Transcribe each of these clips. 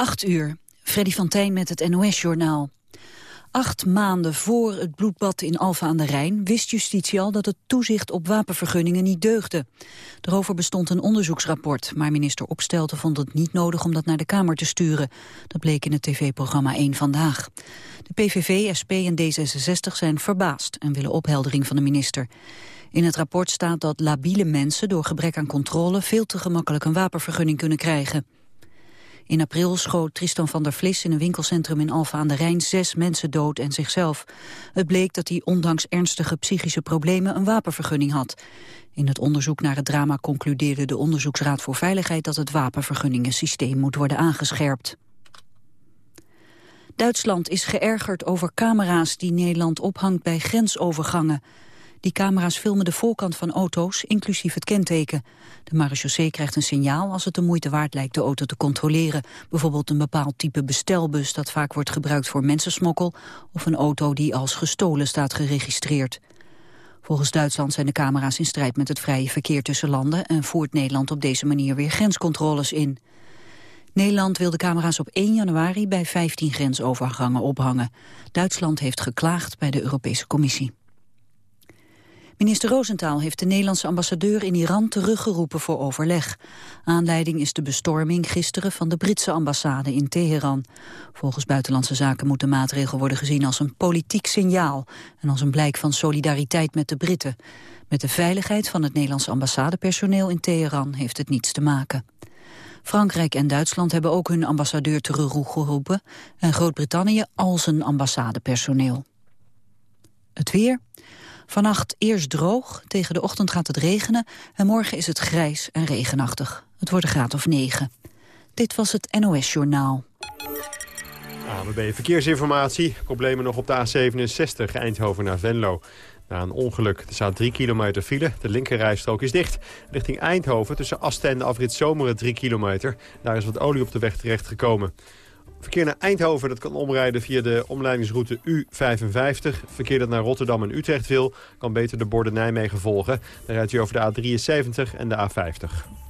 8 uur. Freddy van Tijn met het NOS-journaal. Acht maanden voor het bloedbad in Alfa aan de Rijn wist justitie al dat het toezicht op wapenvergunningen niet deugde. Erover bestond een onderzoeksrapport, maar minister Opstelten vond het niet nodig om dat naar de Kamer te sturen. Dat bleek in het tv-programma 1 Vandaag. De PVV, SP en D66 zijn verbaasd en willen opheldering van de minister. In het rapport staat dat labiele mensen door gebrek aan controle veel te gemakkelijk een wapenvergunning kunnen krijgen. In april schoot Tristan van der Vlis in een winkelcentrum in Alfa aan de Rijn zes mensen dood en zichzelf. Het bleek dat hij ondanks ernstige psychische problemen een wapenvergunning had. In het onderzoek naar het drama concludeerde de Onderzoeksraad voor Veiligheid dat het wapenvergunningensysteem moet worden aangescherpt. Duitsland is geërgerd over camera's die Nederland ophangt bij grensovergangen. Die camera's filmen de voorkant van auto's, inclusief het kenteken. De marechaussee krijgt een signaal als het de moeite waard lijkt de auto te controleren. Bijvoorbeeld een bepaald type bestelbus dat vaak wordt gebruikt voor mensensmokkel... of een auto die als gestolen staat geregistreerd. Volgens Duitsland zijn de camera's in strijd met het vrije verkeer tussen landen... en voert Nederland op deze manier weer grenscontroles in. Nederland wil de camera's op 1 januari bij 15 grensovergangen ophangen. Duitsland heeft geklaagd bij de Europese Commissie. Minister Roosentaal heeft de Nederlandse ambassadeur in Iran teruggeroepen voor overleg. Aanleiding is de bestorming gisteren van de Britse ambassade in Teheran. Volgens Buitenlandse Zaken moet de maatregel worden gezien als een politiek signaal... en als een blijk van solidariteit met de Britten. Met de veiligheid van het Nederlandse ambassadepersoneel in Teheran heeft het niets te maken. Frankrijk en Duitsland hebben ook hun ambassadeur teruggeroepen... en Groot-Brittannië al zijn ambassadepersoneel. Het weer... Vannacht eerst droog, tegen de ochtend gaat het regenen... en morgen is het grijs en regenachtig. Het wordt een graad of 9. Dit was het NOS Journaal. ABB Verkeersinformatie. Problemen nog op de A67 Eindhoven naar Venlo. Na een ongeluk. Er staat 3 kilometer file. De linkerrijstrook is dicht. Richting Eindhoven tussen Asten en de afrit Zomeren 3 kilometer. Daar is wat olie op de weg terechtgekomen. Verkeer naar Eindhoven dat kan omrijden via de omleidingsroute U55. Verkeer dat naar Rotterdam en Utrecht wil... kan beter de borden Nijmegen volgen. Dan rijdt u over de A73 en de A50.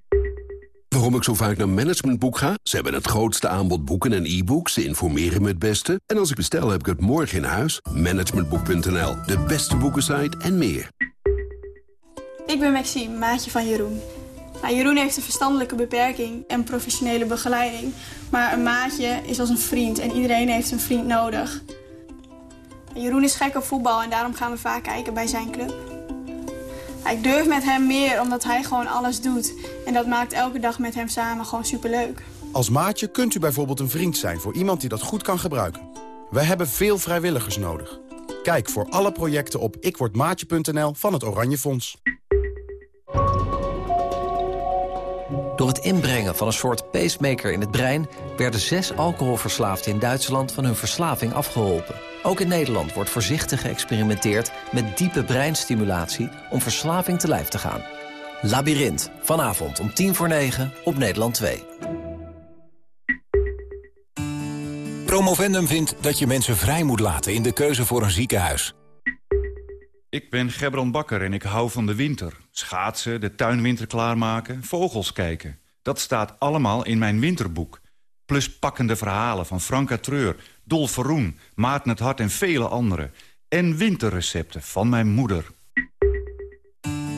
Waarom ik zo vaak naar Managementboek ga? Ze hebben het grootste aanbod boeken en e-books. Ze informeren me het beste. En als ik bestel, heb ik het morgen in huis. Managementboek.nl, de beste boekensite en meer. Ik ben Maxime, maatje van Jeroen. Nou, Jeroen heeft een verstandelijke beperking en professionele begeleiding. Maar een maatje is als een vriend en iedereen heeft een vriend nodig. Jeroen is gek op voetbal en daarom gaan we vaak kijken bij zijn club. Ik durf met hem meer omdat hij gewoon alles doet. En dat maakt elke dag met hem samen gewoon superleuk. Als maatje kunt u bijvoorbeeld een vriend zijn voor iemand die dat goed kan gebruiken. We hebben veel vrijwilligers nodig. Kijk voor alle projecten op ikwordmaatje.nl van het Oranje Fonds. Door het inbrengen van een soort pacemaker in het brein... werden zes alcoholverslaafden in Duitsland van hun verslaving afgeholpen. Ook in Nederland wordt voorzichtig geëxperimenteerd met diepe breinstimulatie om verslaving te lijf te gaan. Labyrinth, vanavond om tien voor negen op Nederland 2. Promovendum vindt dat je mensen vrij moet laten in de keuze voor een ziekenhuis. Ik ben Gebron Bakker en ik hou van de winter. Schaatsen, de tuinwinter klaarmaken, vogels kijken. Dat staat allemaal in mijn winterboek. Plus pakkende verhalen van Franka Treur Dolf Verroen, Maarten het Hart en vele anderen. En winterrecepten van mijn moeder.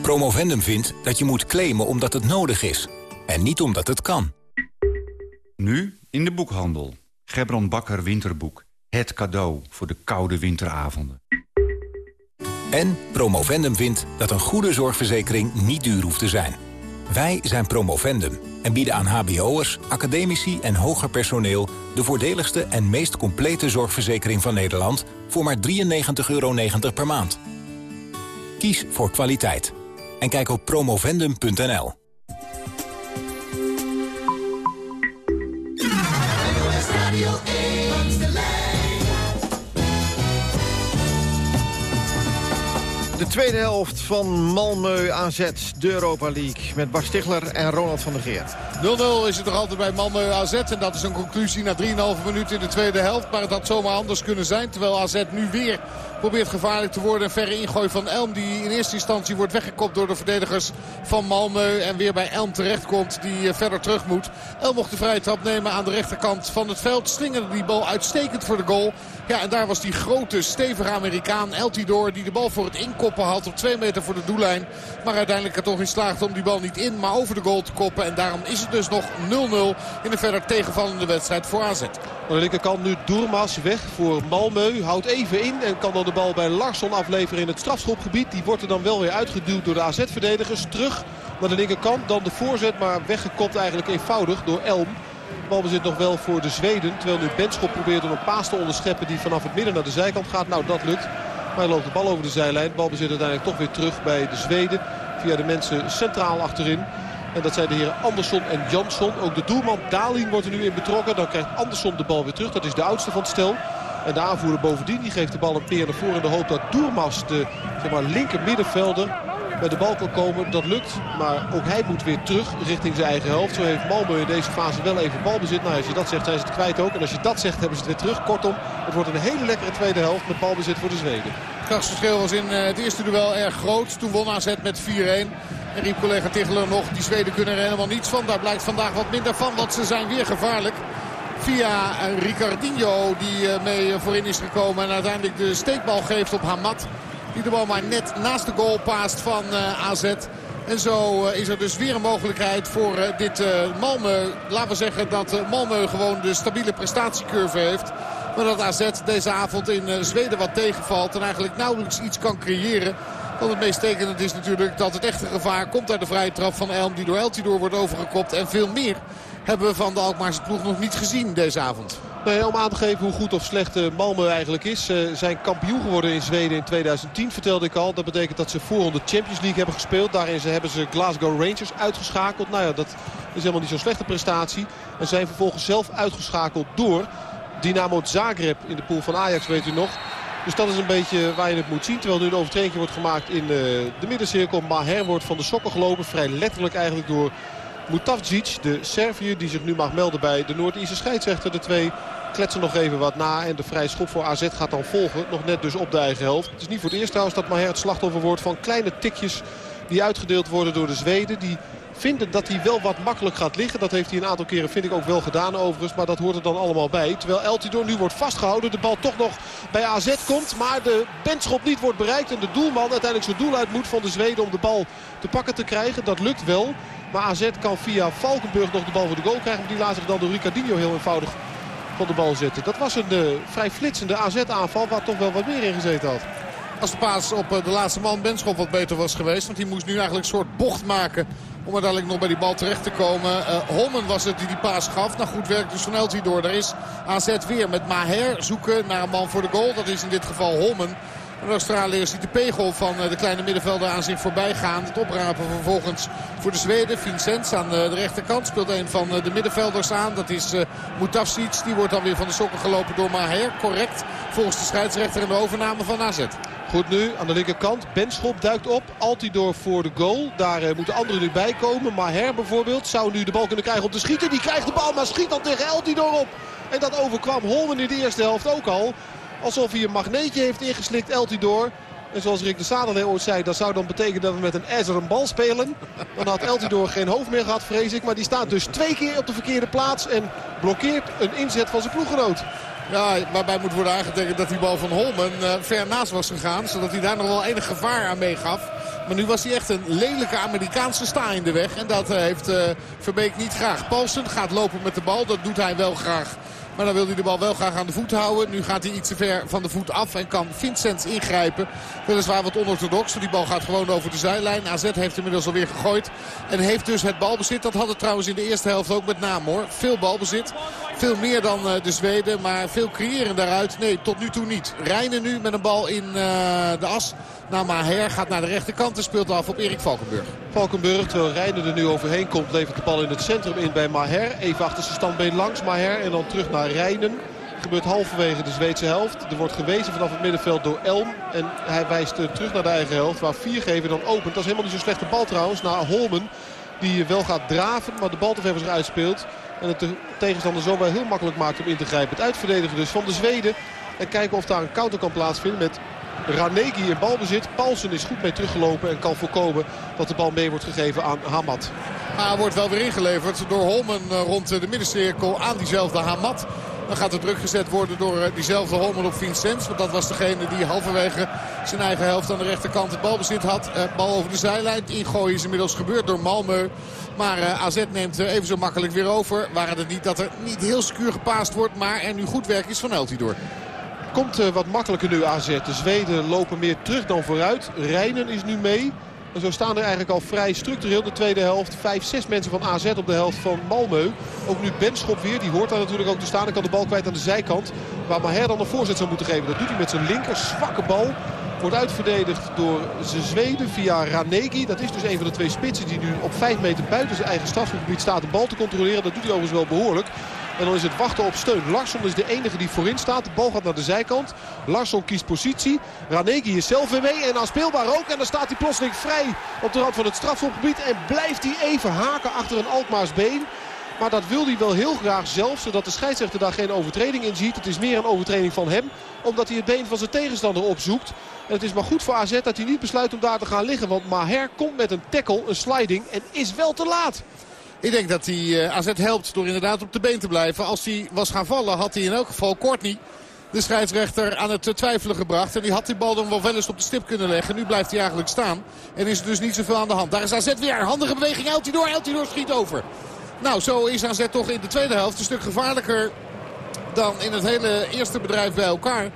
Promovendum vindt dat je moet claimen omdat het nodig is. En niet omdat het kan. Nu in de boekhandel. Gebron Bakker Winterboek. Het cadeau voor de koude winteravonden. En Promovendum vindt dat een goede zorgverzekering niet duur hoeft te zijn. Wij zijn Promovendum en bieden aan hbo'ers, academici en hoger personeel... de voordeligste en meest complete zorgverzekering van Nederland... voor maar 93,90 euro per maand. Kies voor kwaliteit. En kijk op promovendum.nl. De tweede helft van Malmö AZ, de Europa League. Met Bas Stigler en Ronald van der Geert. 0-0 is het nog altijd bij Malmö AZ. En dat is een conclusie na 3,5 minuten in de tweede helft. Maar het had zomaar anders kunnen zijn. Terwijl AZ nu weer probeert gevaarlijk te worden. Een verre ingooi van Elm die in eerste instantie wordt weggekopt door de verdedigers van Malmö. En weer bij Elm terechtkomt die eh, verder terug moet. Elm mocht de vrije trap nemen aan de rechterkant van het veld. Slingerde die bal uitstekend voor de goal. Ja, en daar was die grote, stevige Amerikaan Eltidoor... die de bal voor het inkoppen had op 2 meter voor de doellijn. Maar uiteindelijk er toch in slaagde om die bal niet in, maar over de goal te koppen. En daarom is het dus nog 0-0 in een verder tegenvallende wedstrijd voor AZ. Aan de linkerkant nu Doermas weg voor Malmö. Houdt even in en kan dan de bal bij Larsson afleveren in het strafschopgebied. Die wordt er dan wel weer uitgeduwd door de AZ-verdedigers. Terug naar de linkerkant. Dan de voorzet, maar weggekopt eigenlijk eenvoudig door Elm. Balbezit nog wel voor de Zweden. Terwijl nu Benschop probeert om een paas te onderscheppen die vanaf het midden naar de zijkant gaat. Nou, dat lukt. Maar hij loopt de bal over de zijlijn. Balbezit uiteindelijk toch weer terug bij de Zweden. Via de mensen centraal achterin. En dat zijn de heren Andersson en Jansson. Ook de doelman Dalin wordt er nu in betrokken. Dan krijgt Andersson de bal weer terug. Dat is de oudste van het stel. En de aanvoerder bovendien die geeft de bal een peer naar voren in de hoop dat Doermas, de zeg maar, linker middenvelder, bij de bal kan komen. Dat lukt, maar ook hij moet weer terug richting zijn eigen helft. Zo heeft Malmö in deze fase wel even balbezit. Nou, als je dat zegt zijn ze het kwijt ook. En als je dat zegt hebben ze het weer terug. Kortom, het wordt een hele lekkere tweede helft met balbezit voor de Zweden. Krachtsverschil was in eh, het eerste duel erg groot. Toen won AZ met 4-1. En riep collega Ticheler nog, die Zweden kunnen er helemaal niets van. Daar blijkt vandaag wat minder van, want ze zijn weer gevaarlijk. Via eh, Ricardinho die eh, mee voorin is gekomen en uiteindelijk de steekbal geeft op Hamad. Die de bal maar net naast de goal paast van AZ. En zo is er dus weer een mogelijkheid voor dit Malmö. Laten we zeggen dat Malmö gewoon de stabiele prestatiecurve heeft. Maar dat AZ deze avond in Zweden wat tegenvalt. En eigenlijk nauwelijks iets kan creëren. Want het meest tekenend is natuurlijk dat het echte gevaar komt uit de vrije trap van Elm. Die door Eltidoor wordt overgekopt. En veel meer hebben we van de Alkmaarse ploeg nog niet gezien deze avond. Nee, om aan te geven hoe goed of slecht Malmö eigenlijk is. Ze zijn kampioen geworden in Zweden in 2010, vertelde ik al. Dat betekent dat ze voor de Champions League hebben gespeeld. Daarin hebben ze Glasgow Rangers uitgeschakeld. Nou ja, dat is helemaal niet zo'n slechte prestatie. En zijn vervolgens zelf uitgeschakeld door Dynamo Zagreb in de pool van Ajax, weet u nog. Dus dat is een beetje waar je het moet zien. Terwijl nu een overtreding wordt gemaakt in de, de middencirkel. Maher wordt van de sokken gelopen. Vrij letterlijk eigenlijk door Mutavdzic, de Serviër. Die zich nu mag melden bij de Noord-Ierse scheidsrechter. De twee kletsen nog even wat na. En de vrije schop voor AZ gaat dan volgen. Nog net dus op de eigen helft. Het is niet voor het eerst trouwens dat Maher het slachtoffer wordt van kleine tikjes die uitgedeeld worden door de Zweden. Die vinden dat hij wel wat makkelijk gaat liggen. Dat heeft hij een aantal keren vind ik ook wel gedaan overigens. Maar dat hoort er dan allemaal bij. Terwijl Eltidoor nu wordt vastgehouden. De bal toch nog bij AZ komt. Maar de benschop niet wordt bereikt. En de doelman uiteindelijk zijn doel uit moet van de Zweden om de bal te pakken te krijgen. Dat lukt wel. Maar AZ kan via Valkenburg nog de bal voor de goal krijgen. Die laat zich dan door Ricardinho heel eenvoudig van de bal zetten. Dat was een uh, vrij flitsende AZ-aanval waar toch wel wat meer in gezeten had. Als de paas op de laatste man Benschop wat beter was geweest. Want die moest nu eigenlijk een soort bocht maken om uiteindelijk nog bij die bal terecht te komen. Uh, Holmen was het die die paas gaf. Nou goed werk dus van Eltidoor. Daar is AZ weer met Maher zoeken naar een man voor de goal. Dat is in dit geval De Australiërs ziet de pegel van de kleine middenvelder aan zich voorbij gaan. Het oprapen vervolgens voor de Zweden. Vincent aan de rechterkant speelt een van de middenvelders aan. Dat is uh, Mutafsic. Die wordt dan weer van de sokken gelopen door Maher. Correct volgens de scheidsrechter in de overname van AZ. Goed nu aan de linkerkant. Benschop duikt op. Altidoor voor de goal. Daar moeten anderen nu bij komen. Maher bijvoorbeeld zou nu de bal kunnen krijgen om te schieten. Die krijgt de bal maar schiet dan tegen Altidor op. En dat overkwam Holmen in de eerste helft ook al. Alsof hij een magneetje heeft ingeslikt Eltidoor. En zoals Rick de Sadele ooit zei, dat zou dan betekenen dat we met een ijzeren bal spelen. Dan had Eltidoor geen hoofd meer gehad, vrees ik. Maar die staat dus twee keer op de verkeerde plaats en blokkeert een inzet van zijn ploeggenoot. Ja, waarbij moet worden aangetekend dat die bal van Holmen uh, ver naast was gegaan. Zodat hij daar nog wel enig gevaar aan meegaf. Maar nu was hij echt een lelijke Amerikaanse sta in de weg. En dat uh, heeft uh, Verbeek niet graag. Paulsen gaat lopen met de bal. Dat doet hij wel graag. Maar dan wil hij de bal wel graag aan de voet houden. Nu gaat hij iets te ver van de voet af en kan Vincent ingrijpen. Weliswaar wat onorthodox. Die bal gaat gewoon over de zijlijn. AZ heeft inmiddels alweer gegooid. En heeft dus het balbezit. Dat had het trouwens in de eerste helft ook met name hoor. Veel balbezit. Veel meer dan de Zweden. Maar veel creëren daaruit. Nee, tot nu toe niet. Rijnen nu met een bal in uh, de as. Nou, Maher gaat naar de rechterkant en speelt af op Erik Valkenburg. Valkenburg, terwijl Rijnen er nu overheen komt, levert de bal in het centrum in bij Maher. Even achter zijn standbeen langs Maher en dan terug naar Rijnen. gebeurt halverwege de Zweedse helft. Er wordt gewezen vanaf het middenveld door Elm. En hij wijst terug naar de eigen helft waar Viergever dan opent. Dat is helemaal niet zo'n slechte bal trouwens naar Holmen. Die wel gaat draven, maar de bal te ver uitspeelt. En het de tegenstander zo wel heel makkelijk maakt om in te grijpen. Het uitverdedigen dus van de Zweden. En kijken of daar een counter kan plaatsvinden met Ranegi in balbezit. Paulsen is goed mee teruggelopen en kan voorkomen dat de bal mee wordt gegeven aan Hamad. Maar wordt wel weer ingeleverd door Holmen eh, rond de middencirkel aan diezelfde Hamad. Dan gaat er druk gezet worden door eh, diezelfde Holmen op Vincent. Want dat was degene die halverwege zijn eigen helft aan de rechterkant het balbezit had. Eh, bal over de zijlijn. Ingooien is inmiddels gebeurd door Malmö. Maar AZ neemt even zo makkelijk weer over. Waren het niet dat er niet heel secuur gepaast wordt. Maar er nu goed werk is van Eltidoor. Komt wat makkelijker nu AZ. De Zweden lopen meer terug dan vooruit. Rijnen is nu mee. En zo staan er eigenlijk al vrij structureel de tweede helft. Vijf, zes mensen van AZ op de helft van Malmö. Ook nu Benschop weer. Die hoort daar natuurlijk ook te staan. Ik kan de bal kwijt aan de zijkant. Waar Maher dan een voorzet zou moeten geven. Dat doet hij met zijn linker. Zwakke bal. Wordt uitverdedigd door zijn Zweden via Ranegi. Dat is dus een van de twee spitsen die nu op 5 meter buiten zijn eigen strafgebied staat de bal te controleren. Dat doet hij overigens wel behoorlijk. En dan is het wachten op steun. Larsson is de enige die voorin staat. De bal gaat naar de zijkant. Larsson kiest positie. Ranegi is zelf weer mee. En speelbaar ook. En dan staat hij plotseling vrij op de rand van het strafschopgebied. En blijft hij even haken achter een Alkmaars been. Maar dat wil hij wel heel graag zelf. Zodat de scheidsrechter daar geen overtreding in ziet. Het is meer een overtreding van hem. Omdat hij het been van zijn tegenstander opzoekt. En het is maar goed voor AZ dat hij niet besluit om daar te gaan liggen. Want Maher komt met een tackle, een sliding. En is wel te laat. Ik denk dat hij uh, AZ helpt door inderdaad op de been te blijven. Als hij was gaan vallen had hij in elk geval Courtney de scheidsrechter aan het twijfelen gebracht. En die had die bal dan wel wel eens op de stip kunnen leggen. Nu blijft hij eigenlijk staan. En is er dus niet zoveel aan de hand. Daar is AZ weer. Handige beweging. Eltidoor. Eltidoor schiet over. Nou, zo is AZ toch in de tweede helft een stuk gevaarlijker dan in het hele eerste bedrijf bij elkaar.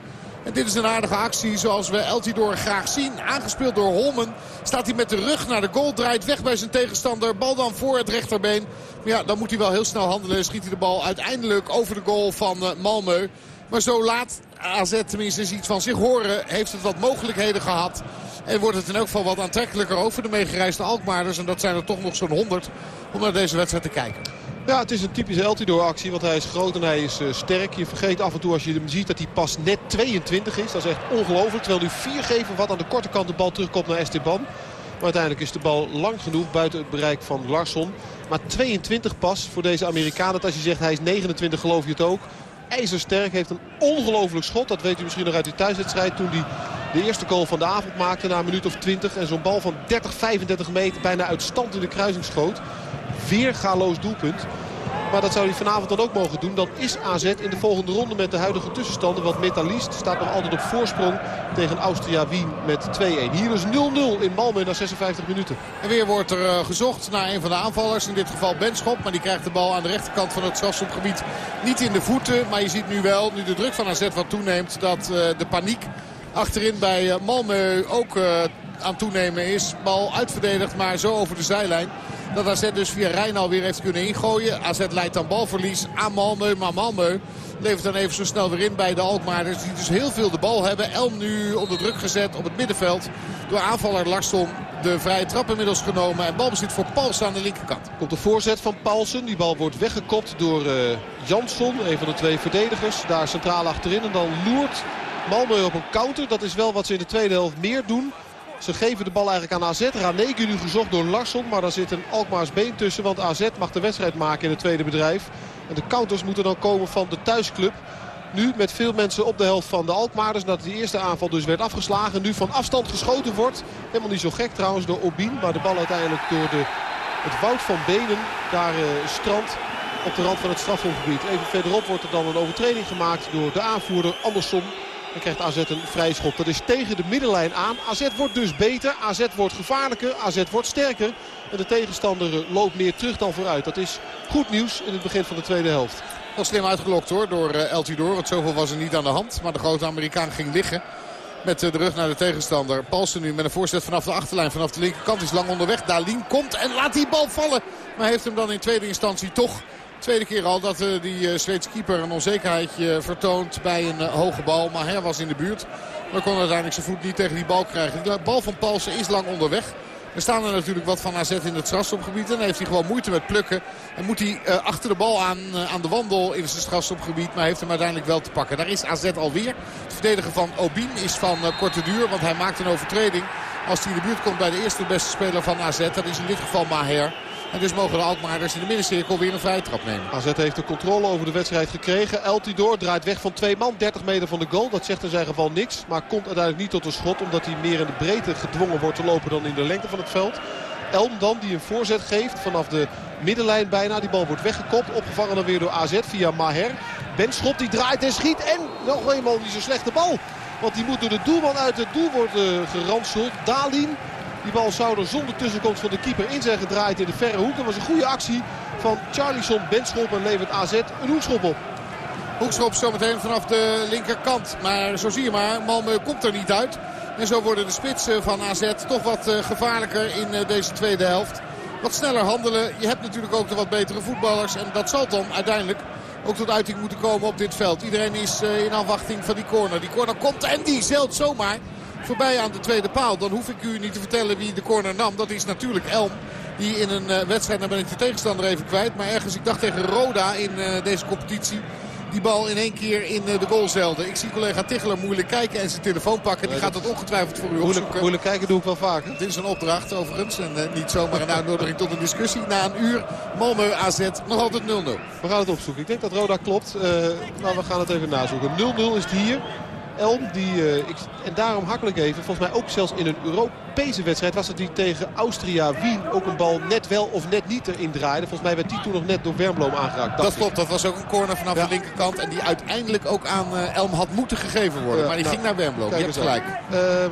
En dit is een aardige actie zoals we Eltidoor graag zien. Aangespeeld door Holmen. Staat hij met de rug naar de goal. Draait weg bij zijn tegenstander. Bal dan voor het rechterbeen. Maar ja, dan moet hij wel heel snel handelen. Schiet hij de bal uiteindelijk over de goal van uh, Malmö. Maar zo laat AZ tenminste iets van zich horen. Heeft het wat mogelijkheden gehad. En wordt het in elk geval wat aantrekkelijker over de meegereisde Alkmaarders. En dat zijn er toch nog zo'n 100 om naar deze wedstrijd te kijken. Ja, het is een typische Eltidoor actie, want hij is groot en hij is uh, sterk. Je vergeet af en toe als je hem ziet dat hij pas net 22 is. Dat is echt ongelooflijk. Terwijl nu vier geven wat aan de korte kant de bal terugkomt naar Esteban. Maar uiteindelijk is de bal lang genoeg buiten het bereik van Larsson. Maar 22 pas voor deze Amerikaan. Dat als je zegt hij is 29 geloof je het ook. IJzersterk, heeft een ongelooflijk schot. Dat weet u misschien nog uit die thuiswedstrijd. Toen hij de eerste goal van de avond maakte na een minuut of 20. En zo'n bal van 30, 35 meter bijna uit stand in de kruising schoot weergaloos doelpunt. Maar dat zou hij vanavond dan ook mogen doen. Dan is AZ in de volgende ronde met de huidige tussenstanden. Want Metalist staat nog altijd op voorsprong tegen Austria Wien met 2-1. Hier is 0-0 in Malmö na 56 minuten. En weer wordt er uh, gezocht naar een van de aanvallers. In dit geval Benschop. Maar die krijgt de bal aan de rechterkant van het strafschopgebied niet in de voeten. Maar je ziet nu wel, nu de druk van AZ wat toeneemt, dat uh, de paniek achterin bij uh, Malmö ook aan toenemen is. Bal uitverdedigd, maar zo over de zijlijn. Dat AZ dus via Rijn weer heeft kunnen ingooien. AZ leidt dan balverlies aan Malmö. Maar Malmö levert dan even zo snel weer in bij de Alkmaarders. Die dus heel veel de bal hebben. Elm nu onder druk gezet op het middenveld. Door aanvaller Larsson de vrije trap inmiddels genomen. En balbezit voor Paulsen aan de linkerkant. Komt de voorzet van Paulsen. Die bal wordt weggekopt door uh, Jansson. Een van de twee verdedigers. Daar centraal achterin. En dan loert Malmö op een counter. Dat is wel wat ze in de tweede helft meer doen. Ze geven de bal eigenlijk aan AZ. Ranegi nu gezocht door Larsson. Maar daar zit een Alkmaars been tussen. Want AZ mag de wedstrijd maken in het tweede bedrijf. En de counters moeten dan komen van de thuisclub. Nu met veel mensen op de helft van de Alkmaarders. Nadat die eerste aanval dus werd afgeslagen. Nu van afstand geschoten wordt. Helemaal niet zo gek trouwens door Obin. Maar de bal uiteindelijk door de, het woud van Benen. Daar uh, strand op de rand van het strafhofgebied. Even verderop wordt er dan een overtreding gemaakt door de aanvoerder Andersson. Dan krijgt AZ een vrij schop. Dat is tegen de middenlijn aan. AZ wordt dus beter. AZ wordt gevaarlijker. AZ wordt sterker. En de tegenstander loopt meer terug dan vooruit. Dat is goed nieuws in het begin van de tweede helft. Dat slim uitgelokt hoor door uh, El Tidor. Want zoveel was er niet aan de hand. Maar de grote Amerikaan ging liggen. Met uh, de rug naar de tegenstander. Paulsen nu met een voorzet vanaf de achterlijn. Vanaf de linkerkant is lang onderweg. Dalien komt en laat die bal vallen. Maar heeft hem dan in tweede instantie toch Tweede keer al dat uh, die uh, Zweedse keeper een onzekerheidje vertoont bij een hoge bal. Maar hij was in de buurt. Maar kon uiteindelijk zijn voet niet tegen die bal krijgen. De bal van Paulsen is lang onderweg. Er staan er natuurlijk wat van AZ in het strafstopgebied. En dan heeft hij gewoon moeite met plukken. En moet hij achter de bal aan, aan de wandel in zijn strafstopgebied. Maar heeft hem uiteindelijk wel te pakken. Daar is AZ alweer. Het verdedigen van Obin is van korte duur. Want hij maakt een overtreding. Als hij in de buurt komt bij de eerste beste speler van AZ. Dat is in dit geval Maher. En dus mogen de Alkmaarders in de middencirkel weer een vrije trap nemen. AZ heeft de controle over de wedstrijd gekregen. Eltidoor draait weg van twee man. 30 meter van de goal. Dat zegt in zijn geval niks. Maar komt uiteindelijk niet tot een schot. Omdat hij meer in de breedte gedwongen wordt te lopen dan in de lengte van het veld. Elm dan die een voorzet geeft vanaf de middenlijn bijna. Die bal wordt weggekopt. Opgevangen dan weer door AZ via Maher. Benschop die draait en schiet. En nog eenmaal die zo'n slechte bal. Want die moet door de doelman uit het doel worden geranseld. Dalin die bal zou er zonder tussenkomst van de keeper in zijn gedraaid in de verre hoek. Dat was een goede actie van Charlison Benschop en levert AZ een hoekschop op. Hoekschop zometeen vanaf de linkerkant. Maar zo zie je maar, Malmö komt er niet uit. En zo worden de spitsen van AZ toch wat gevaarlijker in deze tweede helft. Wat sneller handelen. Je hebt natuurlijk ook de wat betere voetballers. En dat zal dan uiteindelijk ook tot uiting moeten komen op dit veld. Iedereen is in afwachting van die corner. Die corner komt en die zelt zomaar voorbij aan de tweede paal. Dan hoef ik u niet te vertellen wie de corner nam. Dat is natuurlijk Elm. Die in een uh, wedstrijd, nou ben ik de tegenstander even kwijt. Maar ergens, ik dacht tegen Roda in uh, deze competitie. Die bal in één keer in uh, de goal zelde. Ik zie collega Ticheler moeilijk kijken en zijn telefoon pakken. Die gaat dat ongetwijfeld voor u moeilijk, opzoeken. Moeilijk kijken doe ik wel vaker. Dit is een opdracht overigens. En niet zomaar een uitnodiging tot een discussie. Na een uur Malmö AZ nog altijd 0-0. We gaan het opzoeken. Ik denk dat Roda klopt. maar we gaan het even nazoeken. 0-0 is het hier. Elm, die, uh, ik, en daarom hakkel ik even, volgens mij ook zelfs in een Europese wedstrijd was het die tegen Austria Wien ook een bal net wel of net niet erin draaide. Volgens mij werd die toen nog net door Wernbloem aangeraakt. Dat klopt, dat was ook een corner vanaf ja. de linkerkant en die uiteindelijk ook aan uh, Elm had moeten gegeven worden. Maar die nou, ging naar Wernbloem, je hebt gelijk.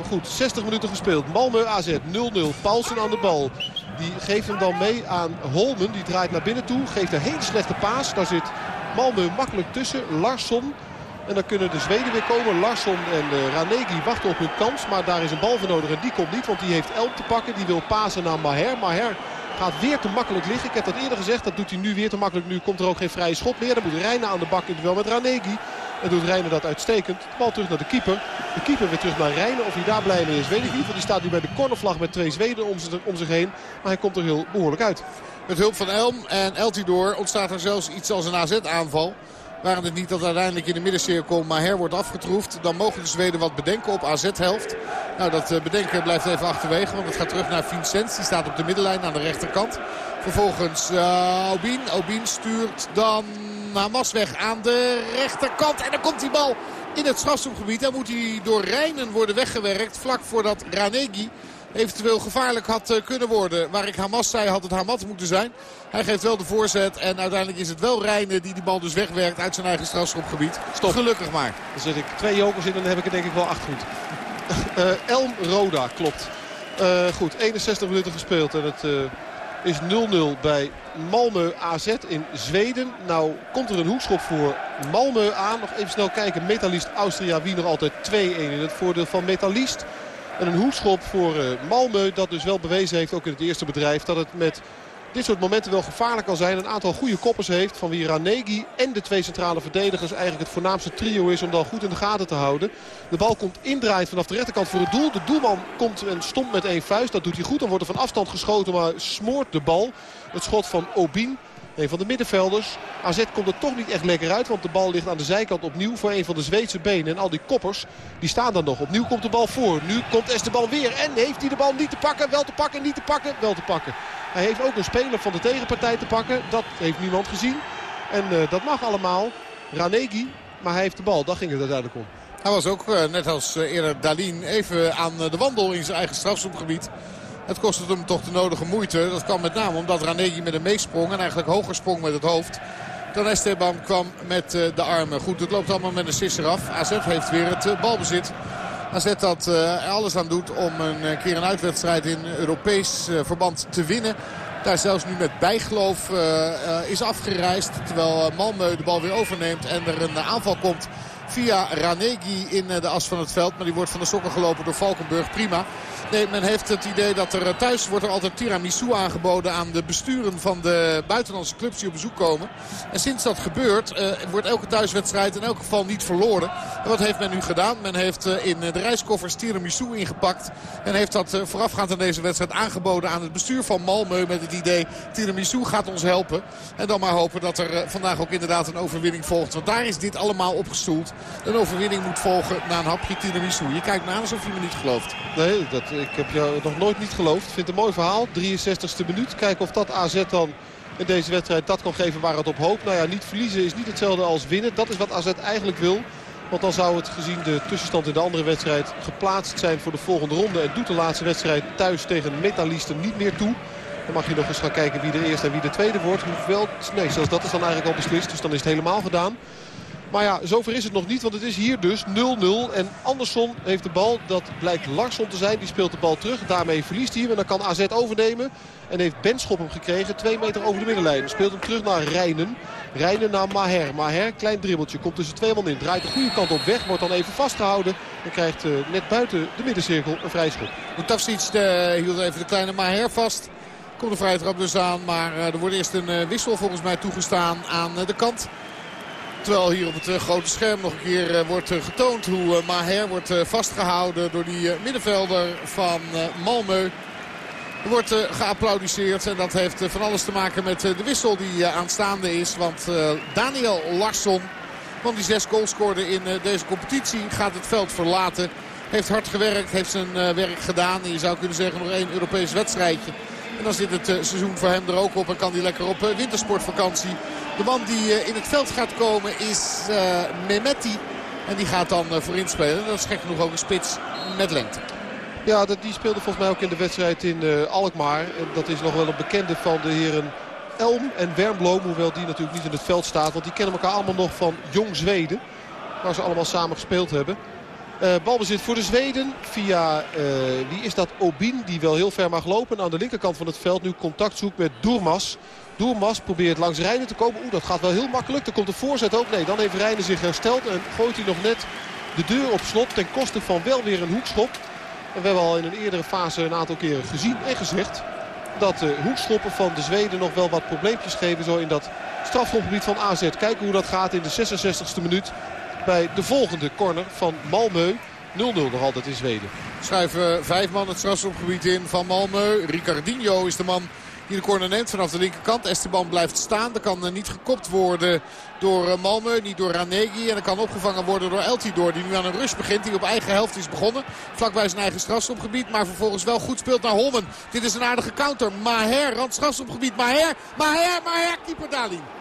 goed, 60 minuten gespeeld. Malmö AZ 0-0, Paulsen aan de bal. Die geeft hem dan mee aan Holmen, die draait naar binnen toe, geeft een hele slechte paas. Daar zit Malmö makkelijk tussen, Larsson... En dan kunnen de Zweden weer komen. Larsson en uh, Ranegi wachten op hun kans. Maar daar is een bal voor nodig en die komt niet. Want die heeft Elm te pakken. Die wil pasen naar Maher. Maher gaat weer te makkelijk liggen. Ik heb dat eerder gezegd. Dat doet hij nu weer te makkelijk. Nu komt er ook geen vrije schot meer. Dan moet Reina aan de bak in het wel met Ranegi. En doet Reina dat uitstekend. De bal terug naar de keeper. De keeper weer terug naar Reina. Of hij daar blij mee is, weet ik niet. Want die staat nu bij de cornervlag met twee Zweden om, om zich heen. Maar hij komt er heel behoorlijk uit. Met hulp van Elm en Eltidoor ontstaat er zelfs iets als een AZ-aanval. Waren het niet dat uiteindelijk in de middencirkel Maher wordt afgetroefd. Dan mogen de Zweden wat bedenken op AZ-helft. Nou, dat bedenken blijft even achterwege. Want het gaat terug naar Vincent. Die staat op de middenlijn aan de rechterkant. Vervolgens uh, Aubin. Aubin stuurt dan Hamas weg aan de rechterkant. En dan komt die bal in het strafschopgebied. Dan moet hij door Rijnen worden weggewerkt. Vlak voordat Ranegi eventueel gevaarlijk had kunnen worden. Waar ik Hamas zei had het Hamas moeten zijn. Hij geeft wel de voorzet en uiteindelijk is het wel Rijnen die die bal dus wegwerkt uit zijn eigen strafschopgebied. Stop. Gelukkig maar. Dan zet ik twee jokers in en dan heb ik het denk ik wel acht goed. Uh, Elm Roda, klopt. Uh, goed, 61 minuten gespeeld en het uh, is 0-0 bij Malmö AZ in Zweden. Nou komt er een hoekschop voor Malmö aan. Nog even snel kijken. Metalist Austria Wien nog altijd 2-1 in het voordeel van Metalist. En een hoekschop voor Malmö dat dus wel bewezen heeft, ook in het eerste bedrijf, dat het met dit soort momenten wel gevaarlijk kan zijn. Een aantal goede koppers heeft van wie Ranegi en de twee centrale verdedigers eigenlijk het voornaamste trio is om dan goed in de gaten te houden. De bal komt indraaid vanaf de rechterkant voor het doel. De doelman komt en stomt met één vuist. Dat doet hij goed. Dan wordt er van afstand geschoten maar smoort de bal. Het schot van Obin. Een van de middenvelders. AZ komt er toch niet echt lekker uit. Want de bal ligt aan de zijkant opnieuw voor een van de Zweedse benen. En al die koppers die staan dan nog. Opnieuw komt de bal voor. Nu komt Esteban weer. En heeft hij de bal niet te pakken. Wel te pakken, niet te pakken. Wel te pakken. Hij heeft ook een speler van de tegenpartij te pakken. Dat heeft niemand gezien. En uh, dat mag allemaal. Ranegi. Maar hij heeft de bal. Daar ging het uiteindelijk om. Hij was ook, uh, net als uh, eerder Dalin, even aan de wandel in zijn eigen strafschopgebied. Het kostte hem toch de nodige moeite. Dat kwam met name omdat Ranegi met hem meesprong. En eigenlijk hoger sprong met het hoofd. Dan Esteban kwam met uh, de armen. Goed, het loopt allemaal met een sisser af. AZ heeft weer het uh, balbezit. AZ dat uh, alles aan doet om een keer een uitwedstrijd in Europees verband te winnen. Daar zelfs nu met bijgeloof is afgereisd. Terwijl Malmö de bal weer overneemt en er een aanval komt via Ranegi in de as van het veld. Maar die wordt van de sokken gelopen door Valkenburg. Prima. Nee, men heeft het idee dat er thuis wordt er altijd tiramisu aangeboden aan de besturen van de buitenlandse clubs die op bezoek komen. En sinds dat gebeurt uh, wordt elke thuiswedstrijd in elk geval niet verloren. En wat heeft men nu gedaan? Men heeft uh, in de reiskoffers tiramisu ingepakt. En heeft dat voorafgaand aan deze wedstrijd aangeboden aan het bestuur van Malmö. Met het idee tiramisu gaat ons helpen. En dan maar hopen dat er vandaag ook inderdaad een overwinning volgt. Want daar is dit allemaal opgestoeld. Een overwinning moet volgen na een hapje tiramisu. Je kijkt me aan alsof je me niet gelooft. Nee, dat, ik heb jou nog nooit niet geloofd. Ik vind het een mooi verhaal. 63ste minuut. Kijken of dat AZ dan in deze wedstrijd dat kan geven waar het op hoopt. Nou ja, niet verliezen is niet hetzelfde als winnen. Dat is wat AZ eigenlijk wil. Want dan zou het gezien de tussenstand in de andere wedstrijd geplaatst zijn voor de volgende ronde. En doet de laatste wedstrijd thuis tegen Metalisten niet meer toe. Dan mag je nog eens gaan kijken wie de eerste en wie de tweede wordt. Hoewel, nee, zelfs dat is dan eigenlijk al beslist. Dus dan is het helemaal gedaan. Maar ja, zover is het nog niet, want het is hier dus 0-0. En Andersson heeft de bal, dat blijkt Larsson te zijn. Die speelt de bal terug, daarmee verliest hij hem. En dan kan AZ overnemen. En heeft Benschop hem gekregen, twee meter over de middenlijn. Speelt hem terug naar Rijnen. Rijnen naar Maher. Maher, klein dribbeltje, komt tussen twee man in. Draait de goede kant op weg, wordt dan even vastgehouden. En krijgt uh, net buiten de middencirkel een vrijschop. Tafsic uh, hield even de kleine Maher vast. Komt de vrije trap dus aan, maar uh, er wordt eerst een wissel volgens mij toegestaan aan de kant Terwijl hier op het eh, grote scherm nog een keer eh, wordt eh, getoond hoe Maher wordt vastgehouden door die middenvelder van Malmö. Er wordt geapplaudiseerd en dat heeft van alles te maken met de wissel die aanstaande is. Want Daniel Larsson, van die zes goals scoorde in deze competitie, gaat het veld verlaten. Heeft hard gewerkt, heeft zijn werk gedaan. Je zou kunnen zeggen nog één Europees wedstrijdje. En dan zit het seizoen voor hem er ook op en kan hij lekker op wintersportvakantie. De man die eh, in het veld gaat komen is Mehmeti. En die gaat dan voorin spelen. Dat is gek genoeg ook een spits met lengte. Ja, die speelde volgens mij ook in de wedstrijd in Alkmaar. En dat is nog wel een bekende van de heren Elm en Wernbloem. Hoewel die natuurlijk niet in het veld staat. Want die kennen elkaar allemaal nog van Jong Zweden. Waar ze allemaal samen gespeeld hebben. Uh, balbezit voor de Zweden via, uh, wie is dat, Obin, die wel heel ver mag lopen. Aan de linkerkant van het veld nu contact zoekt met Doermas. Doermas probeert langs Rijnen te komen. Oeh, dat gaat wel heel makkelijk. Er komt een voorzet ook. Nee, dan heeft Rijnen zich hersteld en gooit hij nog net de deur op slot. Ten koste van wel weer een hoekschop. En we hebben al in een eerdere fase een aantal keren gezien en gezegd... dat de hoekschoppen van de Zweden nog wel wat probleempjes geven. Zo in dat strafschopgebied van AZ. Kijken hoe dat gaat in de 66e minuut bij de volgende corner van Malmö. 0-0 nog altijd in Zweden. Schuiven vijf man het strafschopgebied in van Malmö. Ricardinho is de man die de corner neemt vanaf de linkerkant. Esteban blijft staan. Er kan niet gekopt worden door eh, Malmö, niet door Ranegi. En er kan opgevangen worden door Eltidoor. Die nu aan een rush begint. Die op eigen helft is begonnen. Vlakbij zijn eigen strafschopgebied. Maar vervolgens wel goed speelt naar Holmen. Dit is een aardige counter. Maher, rand strafschopgebied. Maher, Maher, Maher, keeper Dalin.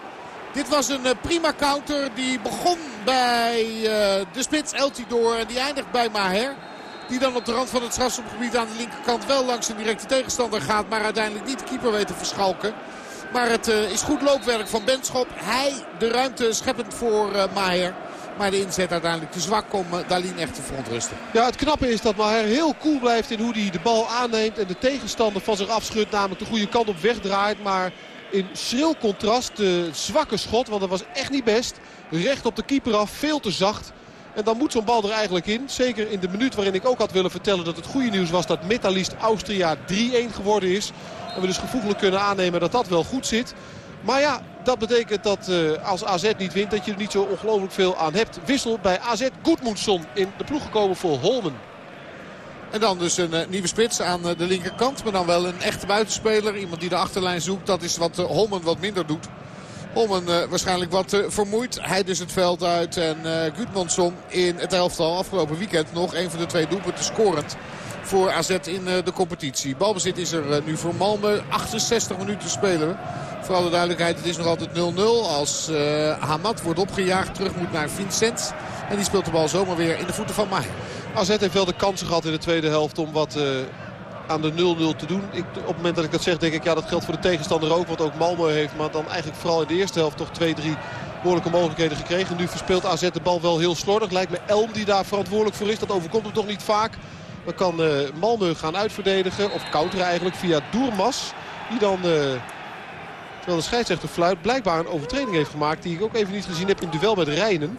Dit was een eh, prima counter. Die begon bij uh, de spits Eltidoor. En die eindigt bij Maher. Die dan op de rand van het strafschopgebied aan de linkerkant wel langs een directe tegenstander gaat. Maar uiteindelijk niet de keeper weet te verschalken. Maar het uh, is goed loopwerk van Benschop. Hij de ruimte scheppend voor Maher. Maar de inzet uiteindelijk te zwak om Dalin echt te verontrusten. Ja, het knappe is dat Maher heel cool blijft in hoe hij de bal aanneemt. En de tegenstander van zich afschudt. Namelijk de goede kant op wegdraait. Maar in schril contrast de zwakke schot. Want dat was echt niet best. Recht op de keeper af. Veel te zacht. En dan moet zo'n bal er eigenlijk in. Zeker in de minuut waarin ik ook had willen vertellen dat het goede nieuws was dat Metalist Austria 3-1 geworden is. En we dus gevoeglijk kunnen aannemen dat dat wel goed zit. Maar ja, dat betekent dat uh, als AZ niet wint dat je er niet zo ongelooflijk veel aan hebt. Wissel bij AZ Goedmoedson in de ploeg gekomen voor Holmen. En dan dus een uh, nieuwe spits aan uh, de linkerkant. Maar dan wel een echte buitenspeler. Iemand die de achterlijn zoekt. Dat is wat Holmen wat minder doet. Holmen waarschijnlijk wat vermoeid. Hij dus het veld uit. En uh, Gudmundsson in het elftal afgelopen weekend nog een van de twee doelpunten scorend. Voor AZ in de competitie. Balbezit is er nu voor Malmö. 68 minuten spelen Voor alle duidelijkheid, het is nog altijd 0-0. Als Hamad wordt opgejaagd, terug moet naar Vincent. En die speelt de bal zomaar weer in de voeten van Maher. AZ heeft wel de kansen gehad in de tweede helft om wat aan de 0-0 te doen. Ik, op het moment dat ik dat zeg denk ik ja dat geldt voor de tegenstander ook. Wat ook Malmö heeft. Maar dan eigenlijk vooral in de eerste helft toch 2-3 behoorlijke mogelijkheden gekregen. Nu verspeelt AZ de bal wel heel slordig. Lijkt me Elm die daar verantwoordelijk voor is. Dat overkomt hem toch niet vaak. Dan kan uh, Malmö gaan uitverdedigen. Of counteren eigenlijk via Doermas. Die dan... Uh, terwijl de scheidsrechter fluit blijkbaar een overtreding heeft gemaakt. Die ik ook even niet gezien heb in duel met Rijnen.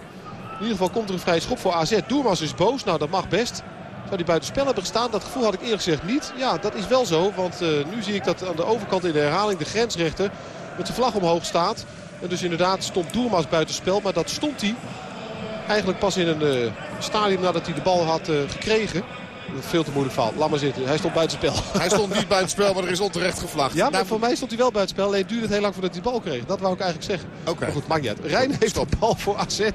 In ieder geval komt er een vrije schop voor AZ. Doermans is boos. Nou, dat mag best. Zou die buiten spel hebben gestaan? Dat gevoel had ik eerlijk gezegd niet. Ja, dat is wel zo. Want uh, nu zie ik dat aan de overkant in de herhaling de grensrechter met zijn vlag omhoog staat. En dus inderdaad stond Doermans buiten spel. Maar dat stond hij eigenlijk pas in een uh, stadium nadat hij de bal had uh, gekregen. Veel te moeilijk verhaal. Laat maar zitten. Hij stond buiten spel. Hij stond niet buiten spel, maar er is onterecht gevlaagd. Ja, maar nou, voor mij stond hij wel buiten spel. Alleen het duurde het heel lang voordat hij de bal kreeg. Dat wou ik eigenlijk zeggen. Oké. Okay. Goed, maakt niet uit. Rijn heeft de bal voor AZ. Een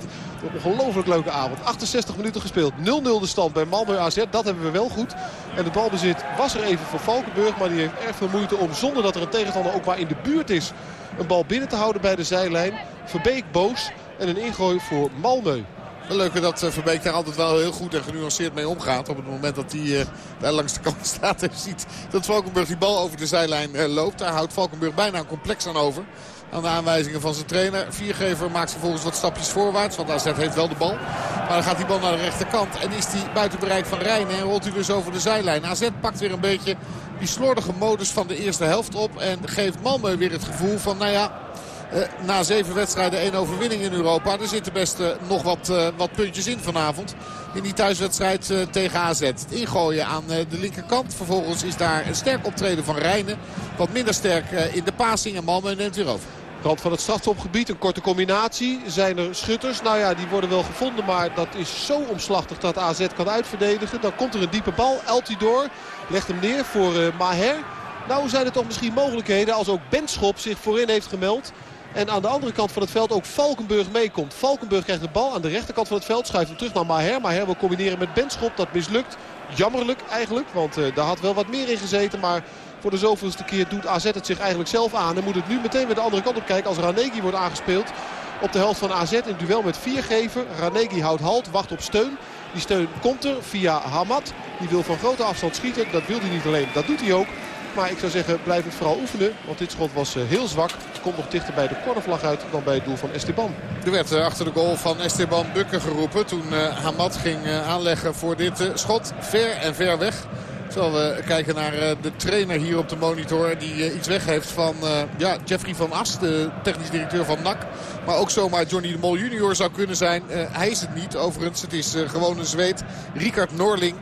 ongelooflijk leuke avond. 68 minuten gespeeld. 0-0 de stand bij Malmö AZ. Dat hebben we wel goed. En het balbezit was er even voor Valkenburg. Maar die heeft erg veel moeite om, zonder dat er een tegenstander ook maar in de buurt is... een bal binnen te houden bij de zijlijn. Verbeek boos. En een ingooi voor Malmö. Leuke dat Verbeek daar altijd wel heel goed en genuanceerd mee omgaat. Op het moment dat hij uh, daar langs de kant staat en ziet dat Valkenburg die bal over de zijlijn uh, loopt. Daar houdt Valkenburg bijna een complex aan over. Aan de aanwijzingen van zijn trainer. Viergever maakt vervolgens wat stapjes voorwaarts. Want AZ heeft wel de bal. Maar dan gaat die bal naar de rechterkant. En is die buiten bereik van Rijnen. En rolt hij dus over de zijlijn. AZ pakt weer een beetje die slordige modus van de eerste helft op. En geeft Malmö weer het gevoel van nou ja... Uh, na zeven wedstrijden één overwinning in Europa. Er zitten best uh, nog wat, uh, wat puntjes in vanavond. In die thuiswedstrijd tegen AZ. Het ingooien aan de linkerkant. Vervolgens is daar een sterk optreden van Rijnen. Wat minder sterk in de passing. En Malmö neemt weer over. Rand van het strafschopgebied, een korte combinatie. Zijn er schutters? Nou ja, die worden wel gevonden. Maar dat is zo omslachtig dat AZ kan uitverdedigen. Dan komt er een diepe bal. Eltidoor legt hem neer voor Maher. Nou zijn er toch misschien mogelijkheden als ook Benschop zich voorin heeft gemeld. En aan de andere kant van het veld ook Valkenburg meekomt. Valkenburg krijgt de bal aan de rechterkant van het veld. Schuift hem terug naar Maher. Maher wil combineren met Benschop. Dat mislukt. Jammerlijk eigenlijk. Want uh, daar had wel wat meer in gezeten. Maar voor de zoveelste keer doet AZ het zich eigenlijk zelf aan. En moet het nu meteen weer de andere kant op kijken als Ranegi wordt aangespeeld. Op de helft van AZ in duel met Viergever. Ranegi houdt halt, wacht op steun. Die steun komt er via Hamad. Die wil van grote afstand schieten. Dat wil hij niet alleen, dat doet hij ook. Maar ik zou zeggen, blijf het vooral oefenen. Want dit schot was heel zwak. Komt nog dichter bij de cornervlag uit dan bij het doel van Esteban. Er werd achter de goal van Esteban Bukken geroepen. Toen Hamad ging aanleggen voor dit schot. Ver en ver weg. Terwijl we kijken naar de trainer hier op de monitor. Die iets weggeeft van ja, Jeffrey van As, de technisch directeur van NAC. Maar ook zomaar Johnny de Mol junior zou kunnen zijn. hij is het niet overigens. Het is gewoon een zweet. Ricard Norling.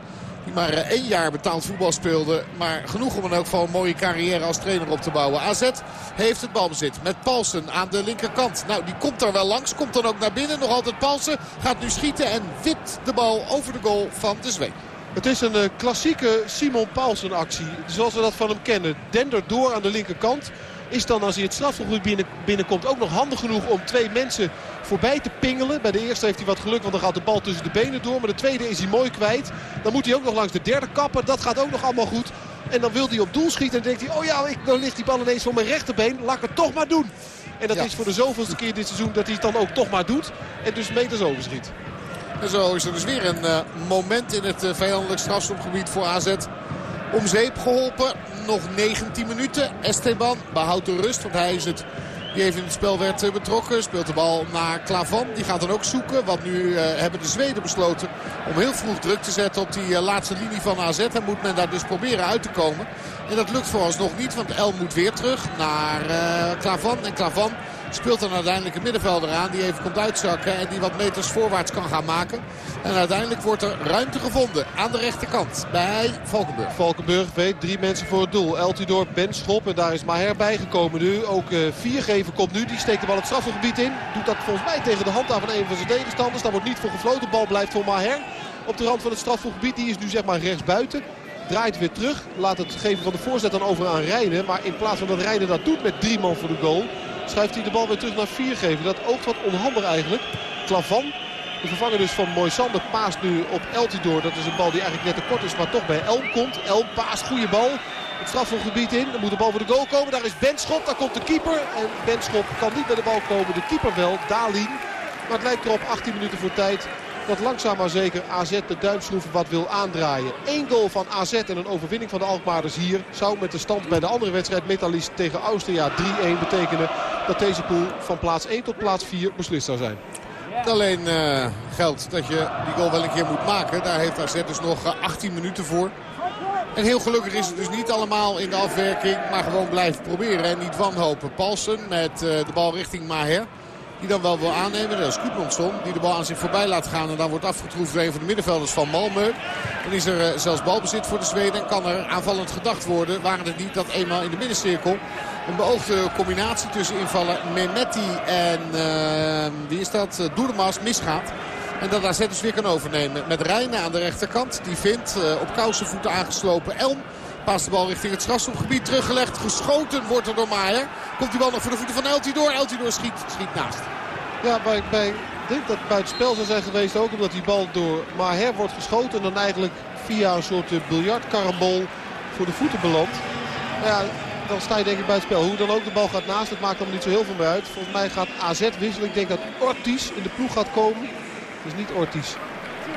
Die maar één jaar betaald voetbal speelde. Maar genoeg om in elk geval een mooie carrière als trainer op te bouwen. AZ heeft het balbezit met Paulsen aan de linkerkant. Nou, die komt daar wel langs. Komt dan ook naar binnen. Nog altijd Paulsen. Gaat nu schieten en wipt de bal over de goal van de Zween. Het is een uh, klassieke Simon Paulsen actie. Zoals we dat van hem kennen. Dender door aan de linkerkant. Is dan als hij het strafgebied binnen, binnenkomt ook nog handig genoeg om twee mensen voorbij te pingelen. Bij de eerste heeft hij wat geluk, want dan gaat de bal tussen de benen door. Maar de tweede is hij mooi kwijt. Dan moet hij ook nog langs de derde kappen. Dat gaat ook nog allemaal goed. En dan wil hij op doel schieten en denkt hij... oh ja, ik, dan ligt die bal ineens voor mijn rechterbeen. Laat ik het toch maar doen. En dat ja. is voor de zoveelste keer dit seizoen dat hij het dan ook toch maar doet. En dus meters overschiet. En zo is er dus weer een uh, moment in het uh, vijandelijk strafschopgebied voor AZ. Om zeep geholpen. Nog 19 minuten. Esteban behoudt de rust, want hij is het die even in het spel werd betrokken. Speelt de bal naar Klavan. Die gaat dan ook zoeken. Want nu uh, hebben de Zweden besloten om heel vroeg druk te zetten op die uh, laatste linie van AZ. En moet men daar dus proberen uit te komen. En dat lukt vooralsnog niet. Want El moet weer terug naar uh, Klavan. En Klavan speelt dan uiteindelijk een middenvelder aan. Die even komt uitzakken en die wat meters voorwaarts kan gaan maken. En uiteindelijk wordt er ruimte gevonden aan de rechterkant bij Valkenburg. Valkenburg weet drie mensen voor het doel. Eltidoor, Benschop en daar is Maher bijgekomen nu. Ook uh, Viergever komt nu. Die steekt de bal het strafgebied in. Doet dat volgens mij tegen de hand aan van een van zijn tegenstanders. Daar wordt niet voor gefloten. De bal blijft voor Maher. Op de rand van het strafgebied. Die is nu zeg maar rechts buiten. Draait weer terug. Laat het geven van de voorzet dan over aan Rijnen. Maar in plaats van dat Rijnen dat doet met drie man voor de goal schuift hij de bal weer terug naar Viergever. Dat oogt wat onhandig eigenlijk. Klavan, de vervanger dus van Moisander, paast nu op Eltidoor. Dat is een bal die eigenlijk net te kort is, maar toch bij Elm komt. Elm paast, goede bal. Het strafschopgebied in. Dan moet de bal voor de goal komen. Daar is Benschop, daar komt de keeper. En Benschop kan niet bij de bal komen. De keeper wel, Dalin. Maar het lijkt erop 18 minuten voor tijd dat langzaam maar zeker AZ de duimschroeven wat wil aandraaien. Eén goal van AZ en een overwinning van de Alkmaarders hier... zou met de stand bij de andere wedstrijd Metalist tegen Austria 3-1 betekenen... dat deze pool van plaats 1 tot plaats 4 beslist zou zijn. Alleen uh, geldt dat je die goal wel een keer moet maken. Daar heeft AZ dus nog 18 minuten voor. En heel gelukkig is het dus niet allemaal in de afwerking. Maar gewoon blijven proberen en niet wanhopen. Paulsen met uh, de bal richting Maher. Die dan wel wil aannemen. Dat is die de bal aan zich voorbij laat gaan. En dan wordt afgetroefd door een van de middenvelders van Malmö. Dan is er zelfs balbezit voor de Zweden. En kan er aanvallend gedacht worden. Waren het niet dat eenmaal in de middencirkel een beoogde combinatie tussen invallen Mehmeti en uh, is dat? Doerdemas misgaat. En dat AZ dus weer kan overnemen. Met Rijnen aan de rechterkant. Die vindt uh, op kousenvoeten aangeslopen Elm. Paast de bal richting het strafschopgebied. Teruggelegd. Geschoten wordt er door Maier. Komt die bal nog voor de voeten van Eltidoor. Eltidoor schiet, schiet naast. Ja, bij, ik denk dat het buitenspel zou zijn geweest ook. Omdat die bal door Maher wordt geschoten. En dan eigenlijk via een soort biljartkarambol voor de voeten belandt. Ja, dan sta je denk ik bij het spel. Hoe dan ook, de bal gaat naast. Het maakt allemaal niet zo heel veel meer uit. Volgens mij gaat AZ wisselen. Ik denk dat Ortiz in de ploeg gaat komen. Dus niet Ortiz.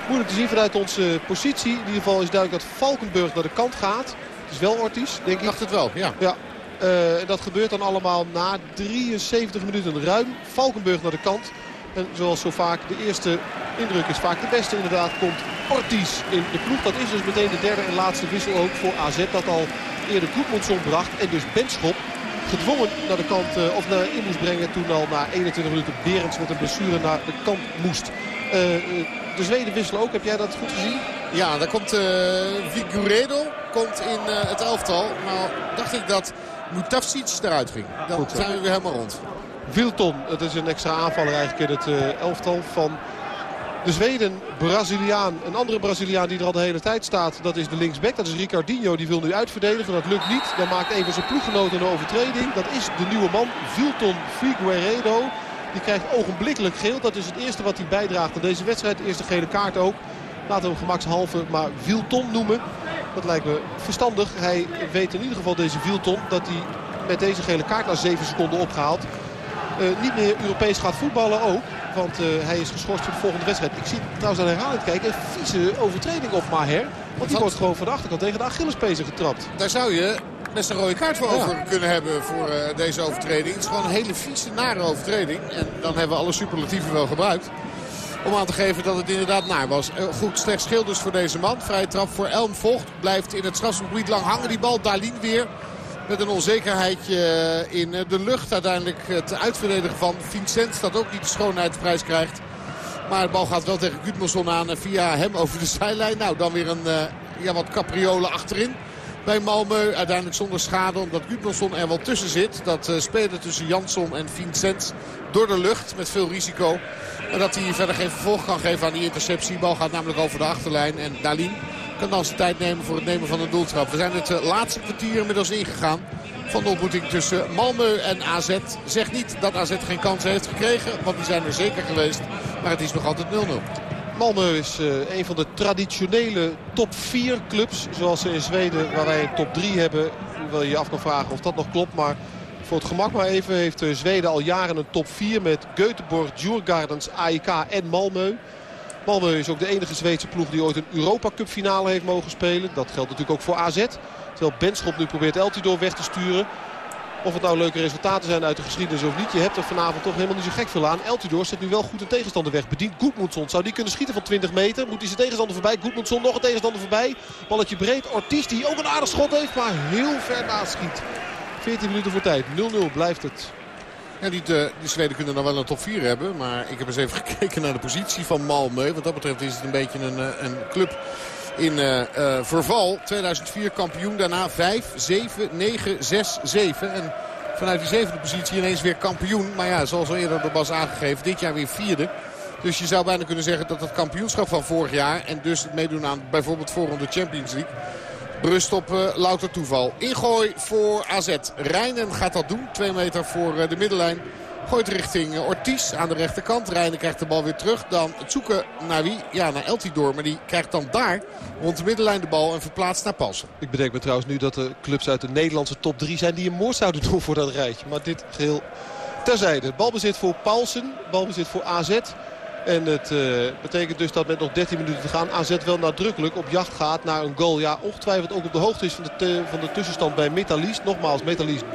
Moeilijk te zien vanuit onze positie. In ieder geval is duidelijk dat Valkenburg naar de kant gaat. Is wel Ortiz, denk ik. dacht het wel, ja. ja. Uh, dat gebeurt dan allemaal na 73 minuten ruim. Valkenburg naar de kant. En zoals zo vaak, de eerste indruk is vaak de beste inderdaad. Komt Ortiz in de ploeg. Dat is dus meteen de derde en laatste wissel ook voor AZ. Dat al eerder Goedmondson bracht. En dus Benschop gedwongen naar de kant, uh, of naar in moest brengen. Toen al na 21 minuten Berends met een blessure naar de kant moest. Uh, de Zweden wisselen ook. Heb jij dat goed gezien? Ja, daar komt uh, Figueredo komt in het elftal. Nou dacht ik dat Mutafsic eruit ging. Dan goed, zijn we weer helemaal rond. Wilton, het is een extra aanvaller eigenlijk in het elftal van de Zweden, Braziliaan. Een andere Braziliaan die er al de hele tijd staat. Dat is de linksback. Dat is Ricardinho. Die wil nu uitverdedigen. Dat lukt niet. Dan maakt even zijn ploeggenoot een overtreding. Dat is de nieuwe man. Vilton Figueiredo. Die krijgt ogenblikkelijk geel. Dat is het eerste wat hij bijdraagt aan deze wedstrijd. De eerste gele kaart ook. Laten we hem gemakshalve maar Vilton noemen. Dat lijkt me verstandig. Hij weet in ieder geval deze Vilton dat hij met deze gele kaart na 7 seconden opgehaald. Uh, niet meer Europees gaat voetballen ook. Want uh, hij is geschorst voor de volgende wedstrijd. Ik zie trouwens aan herhaling kijken. Een vieze overtreding op Maher. Want die wordt gewoon van de achterkant tegen de Achillespezen getrapt. Daar zou je best een rode kaart voor ja. over kunnen hebben voor uh, deze overtreding. Het is gewoon een hele vieze, nare overtreding. En dan hebben we alle superlatieven wel gebruikt. Om aan te geven dat het inderdaad naar was. Uh, goed, slecht schil dus voor deze man. Vrije trap voor Elm Vocht. Blijft in het strafgebied lang hangen die bal. Dalin weer met een onzekerheidje in de lucht. Uiteindelijk het uitverdedigen van Vincent. Dat ook niet de schoonheidsprijs krijgt. Maar de bal gaat wel tegen Gudmundsson aan. Via hem over de zijlijn. Nou, dan weer een ja, wat capriolen achterin. Bij Malmö uiteindelijk zonder schade. Omdat Gudmundsson er wel tussen zit. Dat uh, spelen tussen Jansson en Vincent door de lucht. Met veel risico. En dat hij verder geen vervolg kan geven aan die interceptie. Bal gaat namelijk over de achterlijn. En Dalin kan dan zijn tijd nemen voor het nemen van een doeltrap. We zijn het uh, laatste kwartier inmiddels ingegaan van de ontmoeting tussen Malmö en AZ. Zeg niet dat AZ geen kansen heeft gekregen, want die zijn er zeker geweest. Maar het is nog altijd 0-0. Malmö is uh, een van de traditionele top 4 clubs. Zoals ze in Zweden, waar wij een top 3 hebben. Hoewel je je af kan vragen of dat nog klopt. Maar voor het gemak maar even heeft uh, Zweden al jaren een top 4 met Göteborg, Djurgardens, AIK en Malmö. Malmö is ook de enige Zweedse ploeg die ooit een Europa Cup finale heeft mogen spelen. Dat geldt natuurlijk ook voor AZ. Terwijl Benschop nu probeert Eltidoor weg te sturen. Of het nou leuke resultaten zijn uit de geschiedenis of niet. Je hebt er vanavond toch helemaal niet zo gek veel aan. Eltidoor zet nu wel goed een tegenstander weg. Bedient Goedmundsson. Zou die kunnen schieten van 20 meter? Moet hij zijn tegenstander voorbij? Goedmundsson nog een tegenstander voorbij. Balletje breed. Ortiz die ook een aardig schot heeft. Maar heel ver naast schiet. 14 minuten voor tijd. 0-0 blijft het. Ja, die, de, die Zweden kunnen dan wel een top 4 hebben. Maar ik heb eens even gekeken naar de positie van Malmö. Wat dat betreft is het een beetje een, een club in uh, uh, verval. 2004 kampioen, daarna 5, 7, 9, 6, 7. En vanuit die zevende positie ineens weer kampioen. Maar ja, zoals al eerder door Bas aangegeven, dit jaar weer vierde. Dus je zou bijna kunnen zeggen dat het kampioenschap van vorig jaar... en dus het meedoen aan bijvoorbeeld volgende Champions League... Brust op uh, louter toeval. Ingooi voor AZ. Rijnen gaat dat doen. Twee meter voor de middenlijn. Gooit richting Ortiz aan de rechterkant. Rijnen krijgt de bal weer terug. Dan het zoeken naar wie? Ja, naar Eltidoor. Maar die krijgt dan daar rond de middenlijn de bal en verplaatst naar Passen. Ik bedenk me trouwens nu dat er clubs uit de Nederlandse top 3 zijn... die een moord zouden doen voor dat rijtje. Maar dit geheel terzijde. Balbezit voor Paulsen. Balbezit voor AZ. En het uh, betekent dus dat met nog 13 minuten te gaan AZ wel nadrukkelijk op jacht gaat naar een goal. Ja, ongetwijfeld ook op de hoogte is van de, van de tussenstand bij Metalist. Nogmaals, Metalist 3-1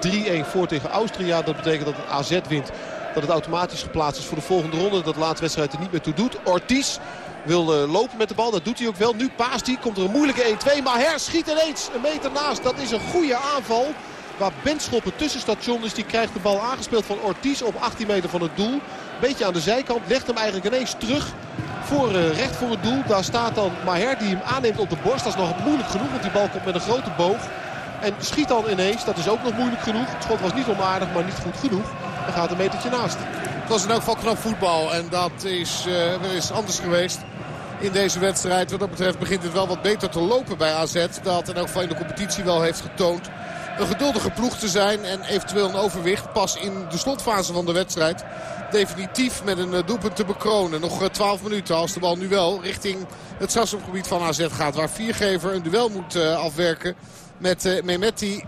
voor tegen Austria. Dat betekent dat het AZ wint. Dat het automatisch geplaatst is voor de volgende ronde. Dat de laatste wedstrijd er niet meer toe doet. Ortiz wil uh, lopen met de bal. Dat doet hij ook wel. Nu paast hij. Komt er een moeilijke 1-2. Maar Her schiet ineens een meter naast. Dat is een goede aanval. waar Benschop het tussenstation is. Die krijgt de bal aangespeeld van Ortiz op 18 meter van het doel. Beetje aan de zijkant. Legt hem eigenlijk ineens terug voor, uh, recht voor het doel. Daar staat dan Maher die hem aanneemt op de borst. Dat is nog moeilijk genoeg, want die bal komt met een grote boog. En schiet dan ineens. Dat is ook nog moeilijk genoeg. Het schot was niet onaardig, maar niet goed genoeg. Dan gaat een metertje naast. Het was in elk geval knap voetbal. En dat is, uh, is anders geweest in deze wedstrijd. Wat dat betreft begint het wel wat beter te lopen bij AZ. Dat in elk geval in de competitie wel heeft getoond een geduldige ploeg te zijn. En eventueel een overwicht pas in de slotfase van de wedstrijd. Definitief met een eh, doelpunt te bekronen. Nog 12 minuten als de bal nu wel richting het strafschopgebied van AZ gaat. Waar Viergever een duel moet afwerken met uh,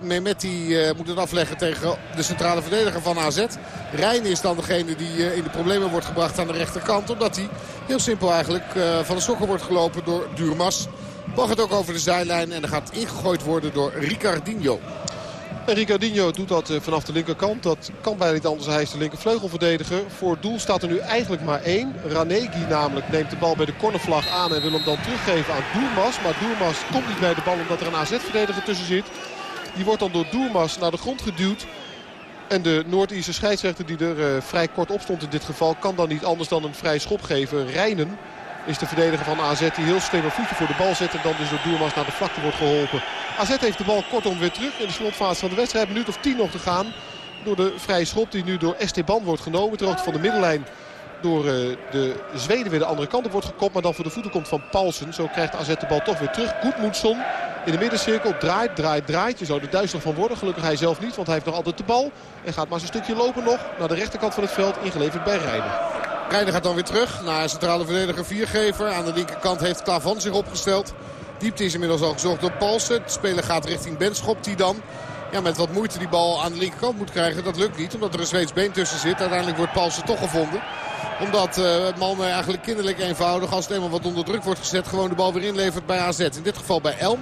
Mehmeti. Moet het afleggen tegen de centrale verdediger van AZ. Rijn is dan degene die in de problemen wordt gebracht aan de rechterkant. Omdat hij heel simpel eigenlijk van de sokken wordt gelopen door Durmas. Mag het ook over de zijlijn en er gaat ingegooid worden door Ricardinho. En Ricardinho doet dat eh, vanaf de linkerkant. Dat kan bijna niet anders. Hij is de linkervleugelverdediger. Voor het doel staat er nu eigenlijk maar één. Ranegi namelijk neemt de bal bij de cornervlag aan en wil hem dan teruggeven aan Doermas. Maar Doermas komt niet bij de bal omdat er een AZ-verdediger tussen zit. Die wordt dan door Doermas naar de grond geduwd. En de Noord-Ierse scheidsrechter die er uh, vrij kort op stond in dit geval... kan dan niet anders dan een vrij schop geven. Rijnen is de verdediger van AZ die heel slim een voetje voor de bal zet. En dan dus door Doermas naar de vlakte wordt geholpen. AZ heeft de bal kortom weer terug in de slotfase van de wedstrijd. Een minuut of tien nog te gaan. Door de vrije schop die nu door Esteban wordt genomen. Ter hoogte van de middenlijn door uh, de Zweden weer de andere kant op wordt gekopt. Maar dan voor de voeten komt van Paulsen. Zo krijgt AZ de bal toch weer terug. Goedmoedson in de middencirkel. Draait, draait, draait. Je zou er duister van worden. Gelukkig hij zelf niet, want hij heeft nog altijd de bal. En gaat maar zijn stukje lopen nog naar de rechterkant van het veld. Ingeleverd bij Rijden. Rijden gaat dan weer terug naar centrale verdediger Viergever. Aan de linkerkant heeft Klavan zich opgesteld. Diepte is inmiddels al gezocht door Palsen. De speler gaat richting Benschop die dan ja, met wat moeite die bal aan de linkerkant moet krijgen. Dat lukt niet omdat er een Zweeds been tussen zit. Uiteindelijk wordt Palsen toch gevonden. Omdat uh, Malmö eigenlijk kinderlijk eenvoudig als het eenmaal wat onder druk wordt gezet. Gewoon de bal weer inlevert bij AZ. In dit geval bij Elm.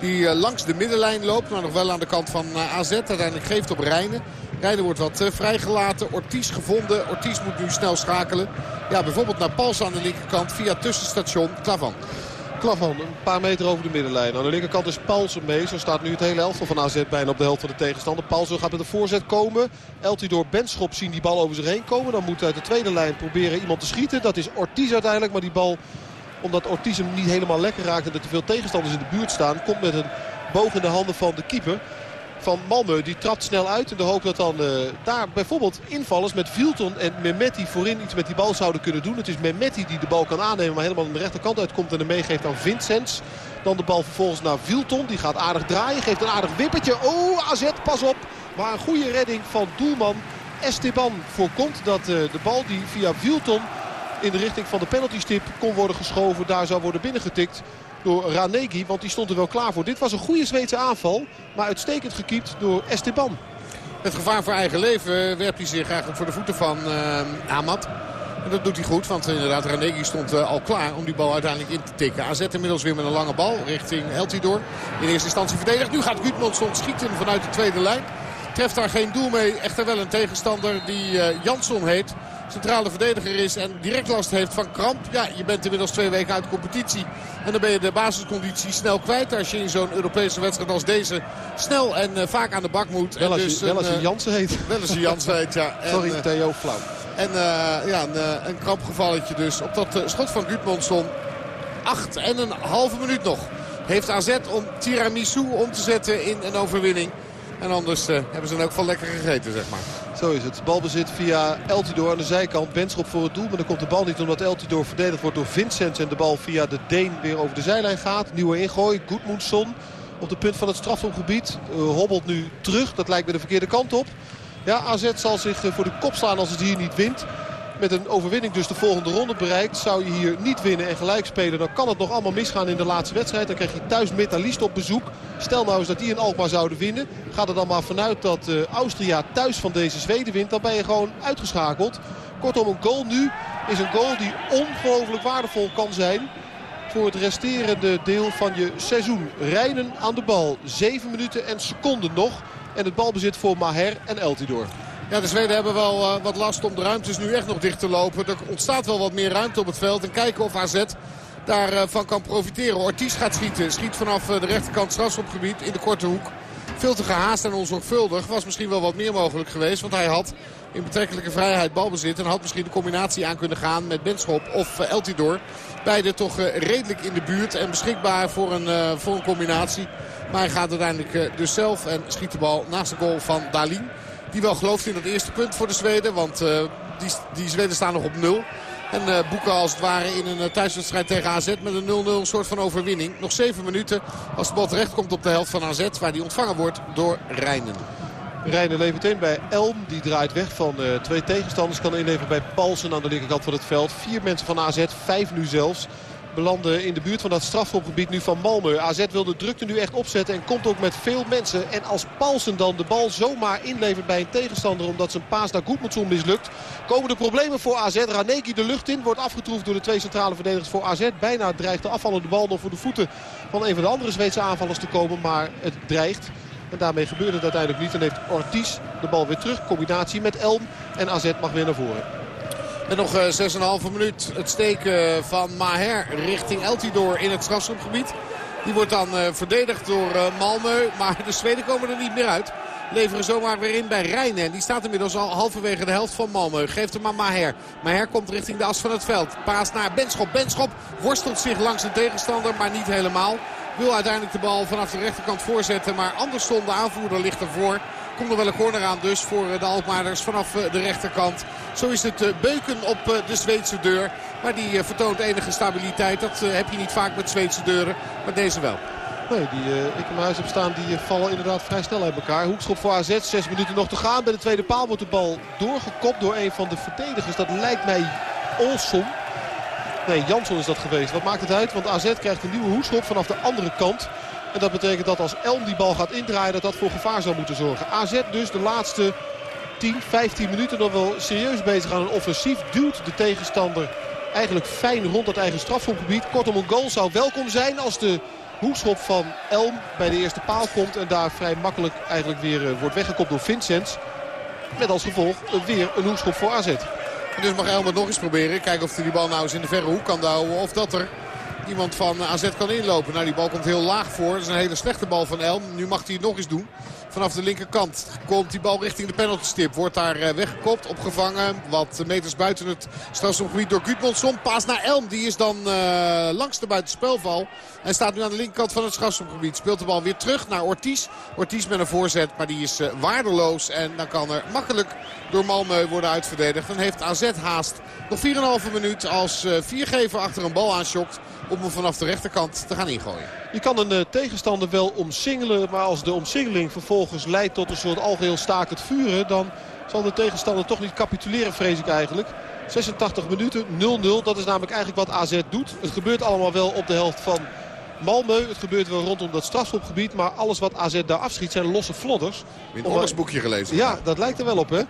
Die uh, langs de middenlijn loopt. Maar nog wel aan de kant van uh, AZ. Uiteindelijk geeft op Rijnen. Rijden wordt wat vrijgelaten. Ortiz gevonden. Ortiz moet nu snel schakelen. Ja, bijvoorbeeld naar Pals aan de linkerkant via tussenstation Klavan. Klavan, een paar meter over de middenlijn. Aan de linkerkant is Paulsen mee. Zo staat nu het hele elftal van AZ bijna op de helft van de tegenstander. Paulsen gaat met een voorzet komen. Eltidoor Benschop zien die bal over zich heen komen. Dan moet uit de tweede lijn proberen iemand te schieten. Dat is Ortiz uiteindelijk. Maar die bal, omdat Ortiz hem niet helemaal lekker raakt... en er te veel tegenstanders in de buurt staan... komt met een boog in de handen van de keeper van Malmö. Die trapt snel uit in de hoop dat dan uh, daar bijvoorbeeld invallers met Vilton en Mehmeti voorin iets met die bal zouden kunnen doen. Het is Mehmeti die de bal kan aannemen, maar helemaal aan de rechterkant uitkomt en hem meegeeft aan Vincents. Dan de bal vervolgens naar Vilton. Die gaat aardig draaien, geeft een aardig wippertje. Oh, AZ, pas op. Maar een goede redding van doelman Esteban voorkomt dat uh, de bal die via Vilton in de richting van de penaltystip kon worden geschoven. Daar zou worden binnengetikt door Ranegi. Want die stond er wel klaar voor. Dit was een goede Zweedse aanval. Maar uitstekend gekiept door Esteban. Met gevaar voor eigen leven werpt hij zich eigenlijk voor de voeten van uh, Ahmad. En dat doet hij goed, want inderdaad Ranegi stond uh, al klaar om die bal uiteindelijk in te tikken. AZ inmiddels weer met een lange bal richting Eltidoor. In eerste instantie verdedigd. Nu gaat Gudmundsson schieten vanuit de tweede lijn. Treft daar geen doel mee. Echter wel een tegenstander die uh, Jansson heet centrale verdediger is en direct last heeft van kramp. Ja, je bent inmiddels twee weken uit de competitie. En dan ben je de basisconditie snel kwijt. Als je in zo'n Europese wedstrijd als deze snel en uh, vaak aan de bak moet. Wel als, dus je, wel als je uh, Jansen heet. Wel als je Jansen heet, ja. En, Sorry, uh, Theo, flauw. En ja, een, een krampgevalletje dus op dat schot van Gudmundsson. Acht en een halve minuut nog. Heeft AZ om tiramisu om te zetten in een overwinning. En anders uh, hebben ze dan ook van lekker gegeten, zeg maar. Zo is het. Balbezit via Eltidoor aan de zijkant. Benschop voor het doel, maar dan komt de bal niet omdat Eltidoor verdedigd wordt door Vincent. En de bal via de Deen weer over de zijlijn gaat. Nieuwe ingooi, Goedmoedson op de punt van het strafschopgebied. Uh, hobbelt nu terug, dat lijkt me de verkeerde kant op. Ja, AZ zal zich voor de kop slaan als het hier niet wint met een overwinning dus de volgende ronde bereikt. Zou je hier niet winnen en gelijk spelen, dan kan het nog allemaal misgaan in de laatste wedstrijd. Dan krijg je thuis Metalist op bezoek. Stel nou eens dat die in Alkmaar zouden winnen. Ga er dan maar vanuit dat uh, Austria thuis van deze Zweden wint. Dan ben je gewoon uitgeschakeld. Kortom, een goal nu is een goal die ongelooflijk waardevol kan zijn voor het resterende deel van je seizoen. Rijnen aan de bal. 7 minuten en seconden nog. En het balbezit voor Maher en Eltidoor. Ja, de Zweden hebben wel uh, wat last om de ruimtes nu echt nog dicht te lopen. Er ontstaat wel wat meer ruimte op het veld. En kijken of AZ daarvan uh, kan profiteren. Ortiz gaat schieten. Schiet vanaf uh, de rechterkant strafschopgebied in de korte hoek Veel te gehaast en onzorgvuldig. Was misschien wel wat meer mogelijk geweest. Want hij had in betrekkelijke vrijheid balbezit. En had misschien de combinatie aan kunnen gaan met Benschop of Eltidoor. Beide toch redelijk in de buurt en beschikbaar voor een, voor een combinatie. Maar hij gaat uiteindelijk dus zelf en schiet de bal naast de goal van Dalin. Die wel gelooft in dat eerste punt voor de Zweden. Want die, die Zweden staan nog op nul. En uh, boeken als het ware in een uh, thuiswedstrijd tegen AZ met een 0-0 een soort van overwinning. Nog 7 minuten als de bal terecht komt op de helft van AZ. Waar die ontvangen wordt door Rijnen. Rijnen levert in bij Elm. Die draait weg van twee tegenstanders. Kan inleveren bij Paulsen aan de linkerkant van het veld. Vier mensen van AZ, vijf nu zelfs belanden in de buurt van dat strafschopgebied nu van Malmö. AZ wil de drukte nu echt opzetten en komt ook met veel mensen. En als Paulsen dan de bal zomaar inlevert bij een tegenstander... omdat zijn paas naar Goedmanson mislukt... komen de problemen voor AZ. Raneki de lucht in, wordt afgetroefd door de twee centrale verdedigers voor AZ. Bijna dreigt de afvallende bal nog voor de voeten van een van de andere Zweedse aanvallers te komen. Maar het dreigt. En daarmee gebeurt het uiteindelijk niet. En heeft Ortiz de bal weer terug. Combinatie met Elm. En AZ mag weer naar voren. En nog 6,5 minuut het steken van Maher richting Eltidoor in het strafschopgebied. Die wordt dan uh, verdedigd door uh, Malmö. Maar de Zweden komen er niet meer uit. Leveren zomaar weer in bij Rijnen. En die staat inmiddels al halverwege de helft van Malmö. Geeft hem aan Maher. Maher komt richting de as van het veld. Paas naar Benschop. Benschop worstelt zich langs een tegenstander, maar niet helemaal. Wil uiteindelijk de bal vanaf de rechterkant voorzetten. Maar Andersson, de aanvoerder, ligt ervoor. Komt er wel een corner aan dus voor de Alkmaarders vanaf de rechterkant. Zo is het beuken op de Zweedse deur. Maar die vertoont enige stabiliteit. Dat heb je niet vaak met Zweedse deuren. Maar deze wel. Nee, die ik in mijn huis heb staan, die vallen inderdaad vrij snel uit elkaar. Hoekschop voor AZ, zes minuten nog te gaan. Bij de tweede paal wordt de bal doorgekopt door een van de verdedigers. Dat lijkt mij Olson. Nee, Jansson is dat geweest. Wat maakt het uit? Want AZ krijgt een nieuwe hoekschop vanaf de andere kant. En dat betekent dat als Elm die bal gaat indraaien, dat dat voor gevaar zou moeten zorgen. AZ dus de laatste 10, 15 minuten nog wel serieus bezig aan een offensief. Duwt de tegenstander eigenlijk fijn rond het eigen strafschopgebied. Kortom, een goal zou welkom zijn als de hoekschop van Elm bij de eerste paal komt. En daar vrij makkelijk eigenlijk weer uh, wordt weggekopt door Vincent. Met als gevolg weer een hoekschop voor AZ. En dus mag Elm het nog eens proberen. Kijken of hij die bal nou eens in de verre hoek kan houden. Of dat er iemand van AZ kan inlopen. Nou, die bal komt heel laag voor. Dat is een hele slechte bal van Elm. Nu mag hij het nog eens doen. Vanaf de linkerkant komt die bal richting de penaltystip. Wordt daar weggekopt, opgevangen. Wat meters buiten het strafschopgebied door Gudmundsson. Paas naar Elm. Die is dan uh, langs de buitenspelval. En staat nu aan de linkerkant van het strafschopgebied. Speelt de bal weer terug naar Ortiz. Ortiz met een voorzet, maar die is uh, waardeloos. En dan kan er makkelijk door Malmö worden uitverdedigd. Dan heeft AZ haast nog 4,5 minuut als uh, viergever achter een bal aanschokt om hem vanaf de rechterkant te gaan ingooien. Je kan een uh, tegenstander wel omsingelen, maar als de omsingeling vervolgens leidt tot een soort algeheel stakend vuren... dan zal de tegenstander toch niet capituleren, vrees ik eigenlijk. 86 minuten, 0-0, dat is namelijk eigenlijk wat AZ doet. Het gebeurt allemaal wel op de helft van Malmö. Het gebeurt wel rondom dat strafschopgebied, maar alles wat AZ daar afschiet zijn losse flodders. In een oorlogsboekje gelezen. Ja, dat lijkt er wel op, hè.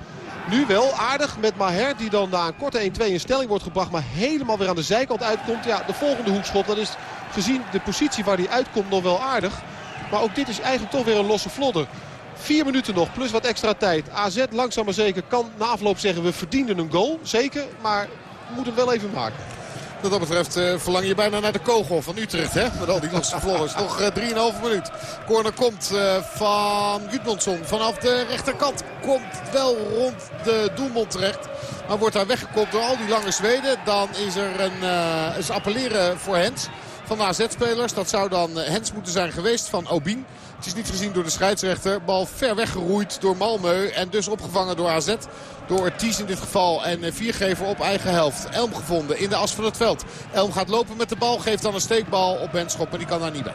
Nu wel aardig met Maher die dan na een korte 1-2 in stelling wordt gebracht. Maar helemaal weer aan de zijkant uitkomt. Ja, de volgende hoekschop dat is gezien de positie waar hij uitkomt nog wel aardig. Maar ook dit is eigenlijk toch weer een losse vlodder. Vier minuten nog, plus wat extra tijd. AZ langzaam maar zeker kan na afloop zeggen we verdienden een goal. Zeker, maar we moeten hem wel even maken. Wat dat betreft uh, verlang je bijna naar de kogel van Utrecht. Hè? Met al die losse vlodders. Nog uh, 3,5 minuut. Corner komt uh, van Gudmundsson. Vanaf de rechterkant komt wel rond de doelmond terecht. Maar wordt daar weggekopt door al die lange Zweden. Dan is er een is appelleren voor Hens van de AZ-spelers. Dat zou dan Hens moeten zijn geweest van Obin. Het is niet gezien door de scheidsrechter. Bal ver weggeroeid door Malmö. En dus opgevangen door AZ. Door Ortiz in dit geval. En viergever op eigen helft. Elm gevonden in de as van het veld. Elm gaat lopen met de bal. Geeft dan een steekbal op Benschop. Maar die kan daar niet bij.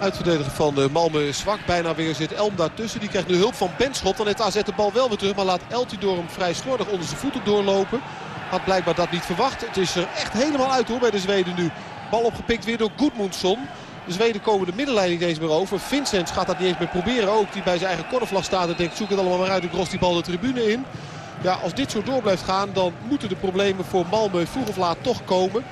Uitverdediger van de Malmö zwak. Bijna weer zit Elm daartussen. Die krijgt nu hulp van Benschop. Dan heeft AZ de bal wel weer terug. Maar laat Eltidoor hem vrij slordig onder zijn voeten doorlopen. Had blijkbaar dat niet verwacht. Het is er echt helemaal uit hoor bij de Zweden nu. Bal opgepikt weer door Goedmundsson. De Zweden komen de middenlijn niet eens meer over. Vincent gaat dat niet eens meer proberen ook. Die bij zijn eigen kornervlag staat en denkt zoek het allemaal maar uit. Ik gros die bal de tribune in. Ja, als dit zo door blijft gaan dan moeten de problemen voor Malmö vroeg of laat toch komen.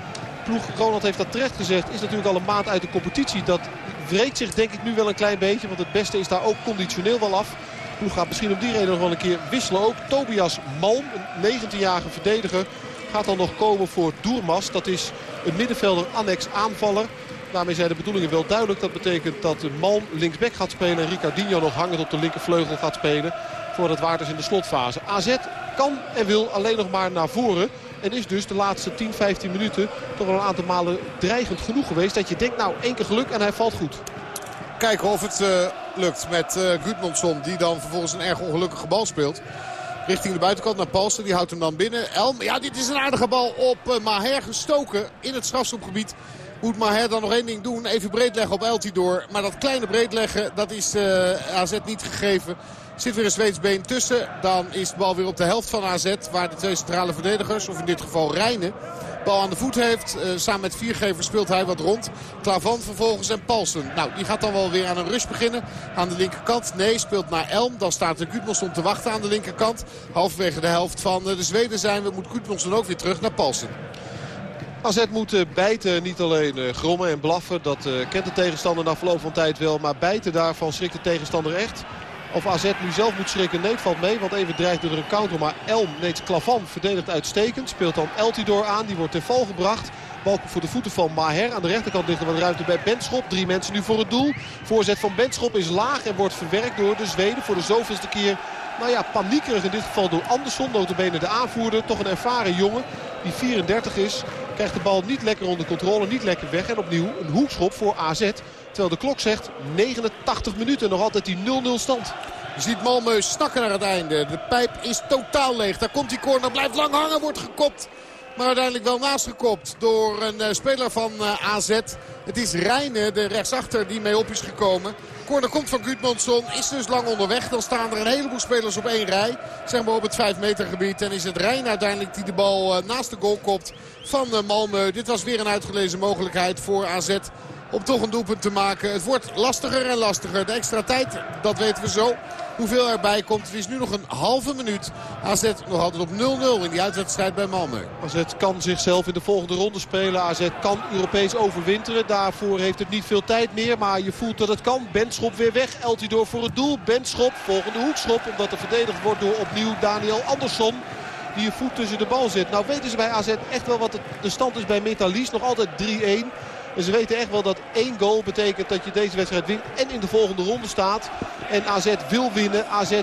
Ploeg, Ronald heeft dat terecht gezegd, is natuurlijk al een maand uit de competitie. Dat wreekt zich denk ik nu wel een klein beetje. Want het beste is daar ook conditioneel wel af. De ploeg gaat misschien om die reden nog wel een keer wisselen ook. Tobias Malm, een 19-jarige verdediger, gaat dan nog komen voor Doermas. Dat is een middenvelder annex aanvaller. Daarmee zijn de bedoelingen wel duidelijk. Dat betekent dat Malm linksback gaat spelen en Ricardinho nog hangend op de linkervleugel gaat spelen. Voordat Waarders in de slotfase. AZ kan en wil alleen nog maar naar voren. En is dus de laatste 10, 15 minuten toch wel een aantal malen dreigend genoeg geweest. Dat je denkt, nou één keer geluk en hij valt goed. Kijken of het uh, lukt met uh. Die dan vervolgens een erg ongelukkige bal speelt. Richting de buitenkant naar Palsen. Die houdt hem dan binnen. Elm, ja dit is een aardige bal op uh, Maher gestoken in het strafschopgebied. Moet Maher dan nog één ding doen. Even breed leggen op Eltidoor. Maar dat kleine breed leggen, dat is AZ niet gegeven. Zit weer een Zweeds been tussen. Dan is de bal weer op de helft van AZ. Waar de twee centrale verdedigers, of in dit geval Rijnen, bal aan de voet heeft. Uh, samen met Viergever speelt hij wat rond. Klavan vervolgens en Paulsen. Nou, die gaat dan wel weer aan een rush beginnen. Aan de linkerkant. Nee, speelt naar Elm. Dan staat de Gudmundsson te wachten aan de linkerkant. Halverwege de helft van de Zweden zijn we. Moet Gudmundsson ook weer terug naar Paulsen. AZ moet bijten, niet alleen grommen en blaffen. Dat kent de tegenstander na verloop van tijd wel. Maar bijten daarvan schrikt de tegenstander echt. Of AZ nu zelf moet schrikken, nee, valt mee. Want even dreigt er een counter. Maar Elm, nee, Klavan verdedigt uitstekend. Speelt dan Eltidoor aan. Die wordt ten val gebracht. Bal voor de voeten van Maher. Aan de rechterkant ligt er wat ruimte bij Benschop. Drie mensen nu voor het doel. Voorzet van Benschop is laag en wordt verwerkt door de Zweden. Voor de zoveelste keer, nou ja, paniekerig in dit geval door Andersson. Notabene de aanvoerder. Toch een ervaren jongen die 34 is. Krijgt de bal niet lekker onder controle, niet lekker weg. En opnieuw een hoekschop voor AZ. Terwijl de klok zegt 89 minuten. Nog altijd die 0-0 stand. Je ziet Malmö snakken naar het einde. De pijp is totaal leeg. Daar komt die corner. Blijft lang hangen. Wordt gekopt. Maar uiteindelijk wel naastgekopt door een uh, speler van uh, AZ. Het is Rijnen, de rechtsachter, die mee op is gekomen. Corner komt van Gudmundsson. Is dus lang onderweg. Dan staan er een heleboel spelers op één rij. Zeg maar op het 5 meter gebied. En is het Rijn uiteindelijk die de bal uh, naast de goal kopt van Malmö. Dit was weer een uitgelezen mogelijkheid voor AZ om toch een doelpunt te maken. Het wordt lastiger en lastiger. De extra tijd, dat weten we zo. Hoeveel erbij komt. Het is nu nog een halve minuut. AZ nog altijd op 0-0 in die uitwedstrijd bij Malmö. AZ kan zichzelf in de volgende ronde spelen. AZ kan Europees overwinteren. Daarvoor heeft het niet veel tijd meer. Maar je voelt dat het kan. Benschop weer weg. Eltidoor voor het doel. Benschop, volgende hoekschop. Omdat er verdedigd wordt door opnieuw Daniel Andersson. Die je voet tussen de bal zet. Nou weten ze bij AZ echt wel wat de stand is bij Metallies. Nog altijd 3-1. En ze weten echt wel dat één goal betekent dat je deze wedstrijd wint en in de volgende ronde staat. En AZ wil winnen. AZ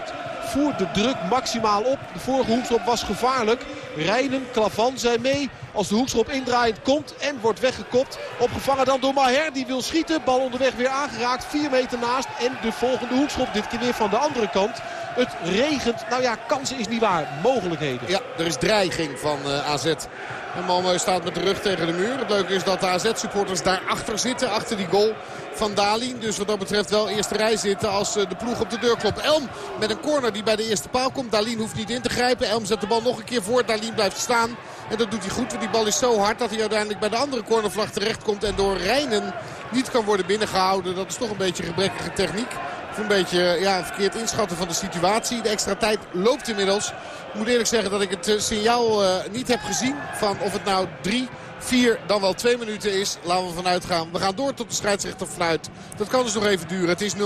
voert de druk maximaal op. De vorige hoekschop was gevaarlijk. Rijnen, Klavan zijn mee. Als de hoekschop indraaiend komt en wordt weggekopt. Opgevangen dan door Maher. Die wil schieten. Bal onderweg weer aangeraakt. 4 meter naast. En de volgende hoekschop. Dit keer weer van de andere kant. Het regent. Nou ja, kansen is niet waar. Mogelijkheden. Ja, er is dreiging van uh, AZ. En Malmö staat met de rug tegen de muur. Het leuke is dat de AZ-supporters daarachter zitten. Achter die goal van Dalin. Dus wat dat betreft wel eerste rij zitten als de ploeg op de deur klopt. Elm met een corner die bij de eerste paal komt. Dalin hoeft niet in te grijpen. Elm zet de bal nog een keer voor. Dalin blijft staan. En dat doet hij goed. Want die bal is zo hard dat hij uiteindelijk bij de andere cornervlag terechtkomt. En door Rijnen niet kan worden binnengehouden. Dat is toch een beetje gebrekkige techniek. Een beetje ja, verkeerd inschatten van de situatie. De extra tijd loopt inmiddels. Ik moet eerlijk zeggen dat ik het signaal uh, niet heb gezien. Van of het nou drie, vier, dan wel twee minuten is. Laten we vanuit gaan. We gaan door tot de scheidsrechter fluit. Dat kan dus nog even duren. Het is 0-0.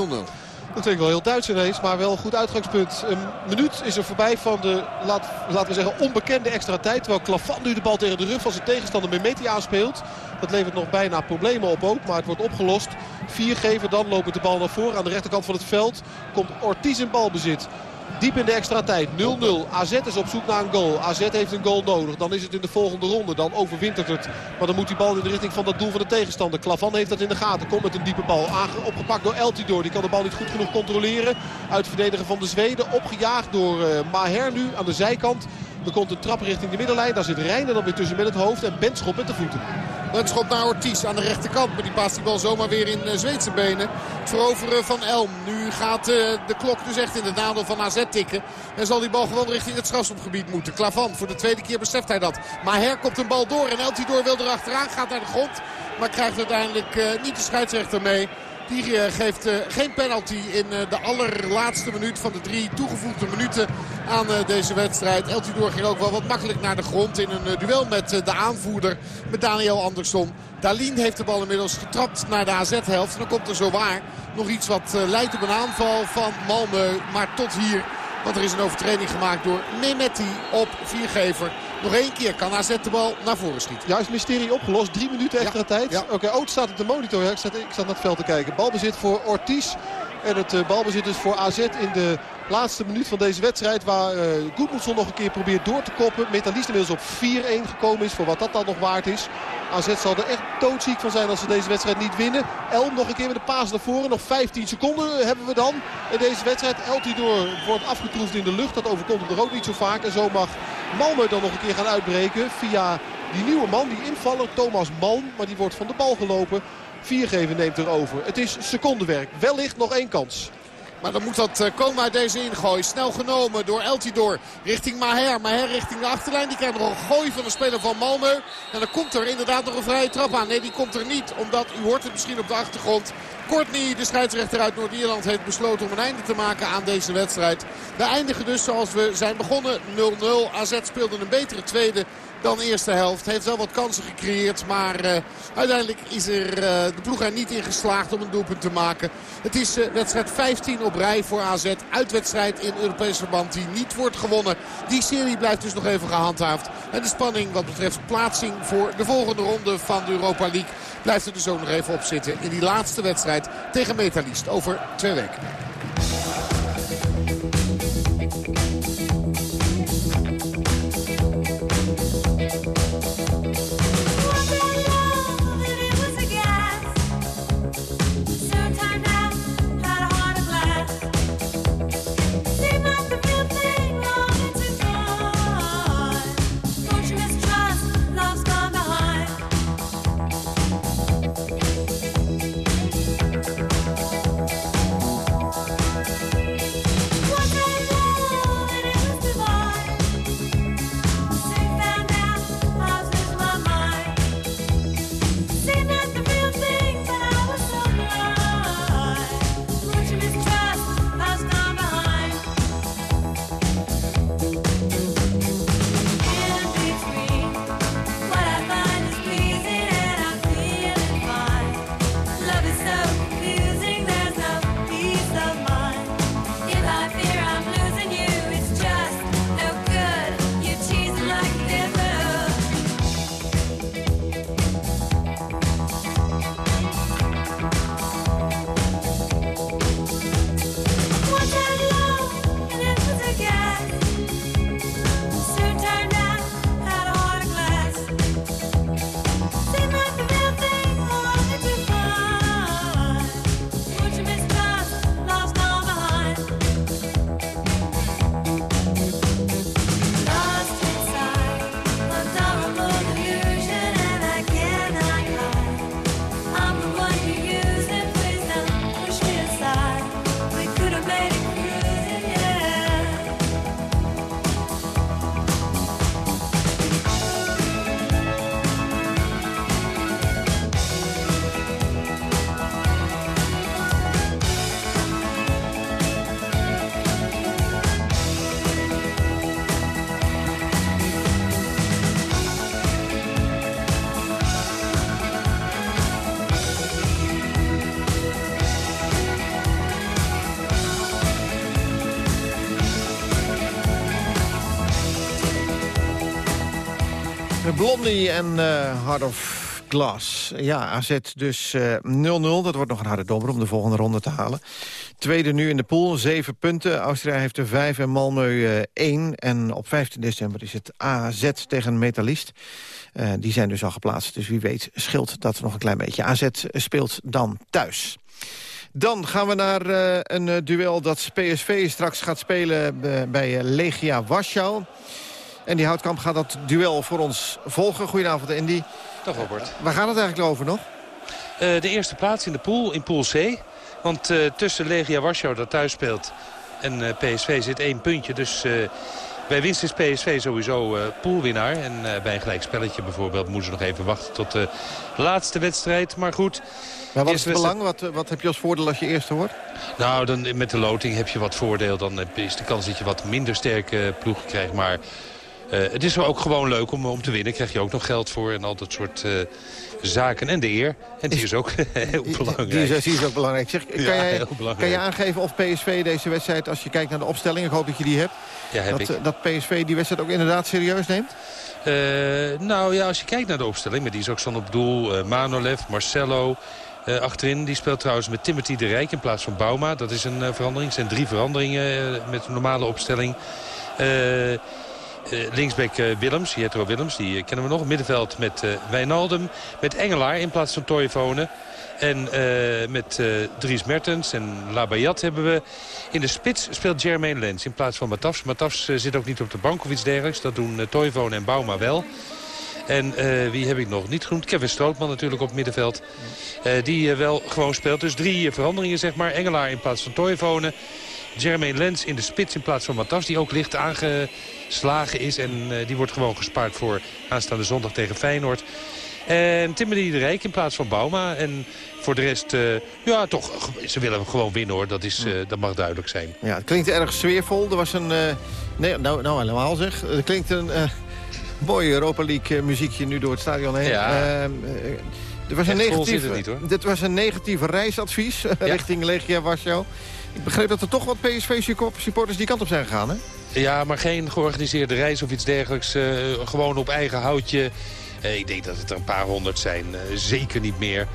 Dat ik wel heel Duits ineens, maar wel een goed uitgangspunt. Een minuut is er voorbij van de, laten we zeggen, onbekende extra tijd. Terwijl Klavan nu de bal tegen de rug van zijn tegenstander Mehmeti aanspeelt. Dat levert nog bijna problemen op ook, maar het wordt opgelost. Vier geven, dan loopt de bal naar voren. Aan de rechterkant van het veld komt Ortiz in balbezit. Diep in de extra tijd. 0-0. AZ is op zoek naar een goal. AZ heeft een goal nodig. Dan is het in de volgende ronde. Dan overwintert het. Maar dan moet die bal in de richting van dat doel van de tegenstander. Klavan heeft dat in de gaten. Komt met een diepe bal. Opgepakt door Eltidoor. Die kan de bal niet goed genoeg controleren. Uitverdediger van de Zweden. Opgejaagd door uh, Maher nu aan de zijkant. Er komt een trap richting de middenlijn. Daar zit Reijnen dan weer tussen met het hoofd. En Benschop met de voeten. Benschop naar Ortiz aan de rechterkant. Maar die paast die bal zomaar weer in uh, Zweedse benen. Veroveren van Elm. Nu gaat uh, de klok dus echt in het nadeel van AZ tikken. En zal die bal gewoon richting het strafschopgebied moeten. Klavan, voor de tweede keer beseft hij dat. Maar Her komt een bal door. En Eltidoor wil erachteraan. Gaat naar de grond. Maar krijgt uiteindelijk uh, niet de scheidsrechter mee. Die geeft uh, geen penalty in uh, de allerlaatste minuut van de drie toegevoegde minuten aan deze wedstrijd. Eltidoor ging ook wel wat makkelijk naar de grond in een duel met de aanvoerder, met Daniel Andersson. Dalin heeft de bal inmiddels getrapt naar de AZ-helft. En dan komt er zo waar nog iets wat leidt op een aanval van Malmö. Maar tot hier, want er is een overtreding gemaakt door Mehmeti op viergever. Nog één keer kan AZ de bal naar voren schieten. Ja, is het mysterie opgelost. Drie minuten extra tijd. Oké, okay, oh, staat op de monitor. Ik zat, ik zat naar het veld te kijken. Balbezit voor Ortiz. En het uh, balbezit dus voor AZ in de laatste minuut van deze wedstrijd. Waar uh, Goedmoedson nog een keer probeert door te koppen. Metalist inmiddels op 4-1 gekomen is. Voor wat dat dan nog waard is. AZ zal er echt doodziek van zijn als ze deze wedstrijd niet winnen. Elm nog een keer met de paas naar voren. Nog 15 seconden hebben we dan in deze wedstrijd. Eltidoor wordt afgetroefd in de lucht. Dat overkomt hem er ook niet zo vaak. En zo mag Malmö dan nog een keer gaan uitbreken via die nieuwe man, die invaller, Thomas Malm. Maar die wordt van de bal gelopen. Viergeven neemt er over. Het is secondenwerk. Wellicht nog één kans. Maar dan moet dat komen uit deze ingooi. Snel genomen door Eltidoor richting Maher. Maher richting de achterlijn. Die krijgt nog een gooi van de speler van Malmö. En dan komt er inderdaad nog een vrije trap aan. Nee, die komt er niet. Omdat, u hoort het misschien op de achtergrond... Courtney, de scheidsrechter uit Noord-Ierland, heeft besloten om een einde te maken aan deze wedstrijd. We eindigen dus zoals we zijn begonnen 0-0. AZ speelde een betere tweede dan eerste helft. Heeft wel wat kansen gecreëerd. Maar uh, uiteindelijk is er, uh, de ploeg er niet in geslaagd om een doelpunt te maken. Het is uh, wedstrijd 15 op rij voor AZ. Uitwedstrijd in Europees verband die niet wordt gewonnen. Die serie blijft dus nog even gehandhaafd. En de spanning wat betreft plaatsing voor de volgende ronde van de Europa League... blijft er dus ook nog even op zitten in die laatste wedstrijd tegen Metalist over twee weken. Blondie en uh, Heart of Glass. Ja, AZ dus 0-0. Uh, dat wordt nog een harde domper om de volgende ronde te halen. Tweede nu in de pool, zeven punten. Austria heeft er vijf en Malmö uh, één. En op 15 december is het AZ tegen Metalist. die zijn dus al geplaatst, dus wie weet scheelt dat nog een klein beetje. AZ speelt dan thuis. Dan gaan we naar uh, een duel dat PSV straks gaat spelen bij Legia Warschau. En die Houtkamp gaat dat duel voor ons volgen. Goedenavond, Andy. Dag, Robert. Waar gaat het eigenlijk over nog? Uh, de eerste plaats in de pool, in pool C. Want uh, tussen Legia Warschau, dat thuis speelt, en uh, PSV zit één puntje. Dus bij winst is PSV sowieso poolwinnaar. En bij een gelijk spelletje bijvoorbeeld moeten ze nog even wachten tot de laatste wedstrijd. Maar goed... Maar wat is het belang? Wat, wat heb je als voordeel als je eerste wordt? Nou, dan, met de loting heb je wat voordeel. Dan is de kans dat je wat minder sterke ploeg krijgt. Maar het is wel ook gewoon leuk om, om te winnen. krijg je ook nog geld voor en al dat soort zaken. En de eer. En die is ook heel belangrijk. Die is, die is ook belangrijk. Zeg, kan, Ja, jij, belangrijk. kan je aangeven of PSV deze wedstrijd, als je kijkt naar de opstelling... ik hoop dat je die hebt, Ja, heb dat, ik. eh, dat PSV die wedstrijd ook inderdaad serieus neemt? Eh, nou ja, als je kijkt naar de opstelling, maar die is ook staan op doel. eh, Manolev, Marcelo eh, achterin. Die speelt trouwens met Timothy de Rijk in plaats van Bauma. Dat is een eh, verandering. Het zijn drie veranderingen eh, met een normale opstelling. Eh, eh, linksback eh, Willems, Jetro Willems, die eh, kennen we nog. Middenveld met eh, Wijnaldum, met Engelaar in plaats van Toivonen. En eh, met eh, Dries Mertens en Labayat hebben we... In de spits speelt Jermaine Lens in plaats van Matafs. Matafs eh, zit ook niet op de bank of iets dergelijks. Dat doen uh, en Bauma wel. En eh, wie heb ik nog niet genoemd? Kevin Strootman natuurlijk op middenveld. Eh, die eh, wel gewoon speelt. Dus drie eh, veranderingen zeg maar. Engelaar in plaats van Toivonen. Jermaine Lens in de spits in plaats van Matas. Die ook licht aangeslagen is. En eh, die wordt gewoon gespaard voor aanstaande zondag tegen Feyenoord. En Timothy de Rijk in plaats van Bauma. En voor de rest, eh, ja toch, ze willen hem gewoon winnen hoor. Dat, is, eh, dat mag duidelijk zijn. Ja, het klinkt erg sfeervol. Er was een... nee, nou, nou helemaal zeg. Er klinkt een mooi Europa League muziekje nu door het stadion heen. Ja. Er was een negatief, zit het niet, hoor. Dit was een negatief reisadvies richting Legia Warschau. Ik begreep dat er toch wat PSV-supporters die kant op zijn gegaan, hè? Ja, maar geen georganiseerde reis of iets dergelijks. eh, gewoon op eigen houtje. Eh, ik denk dat het er een paar honderd zijn. eh, zeker niet meer.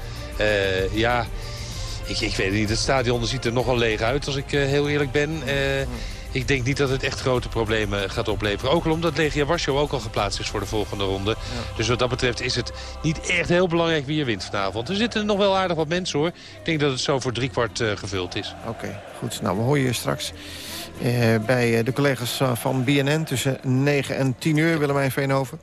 Ja, ik, ik weet het niet. Het stadion ziet er nogal leeg uit, als ik heel eerlijk ben. Ik denk niet dat het echt grote problemen gaat opleveren. Ook al omdat Legia Warschau ook al geplaatst is voor de volgende ronde. Dus wat dat betreft is het niet echt heel belangrijk wie er wint vanavond. Er zitten nog wel aardig wat mensen hoor. Ik denk dat het zo voor driekwart eh gevuld is. Oké, goed. Nou, we horen je straks eh, bij eh, de collega's van BNN tussen 9 en 10 uur, Willemijn Veenhoven.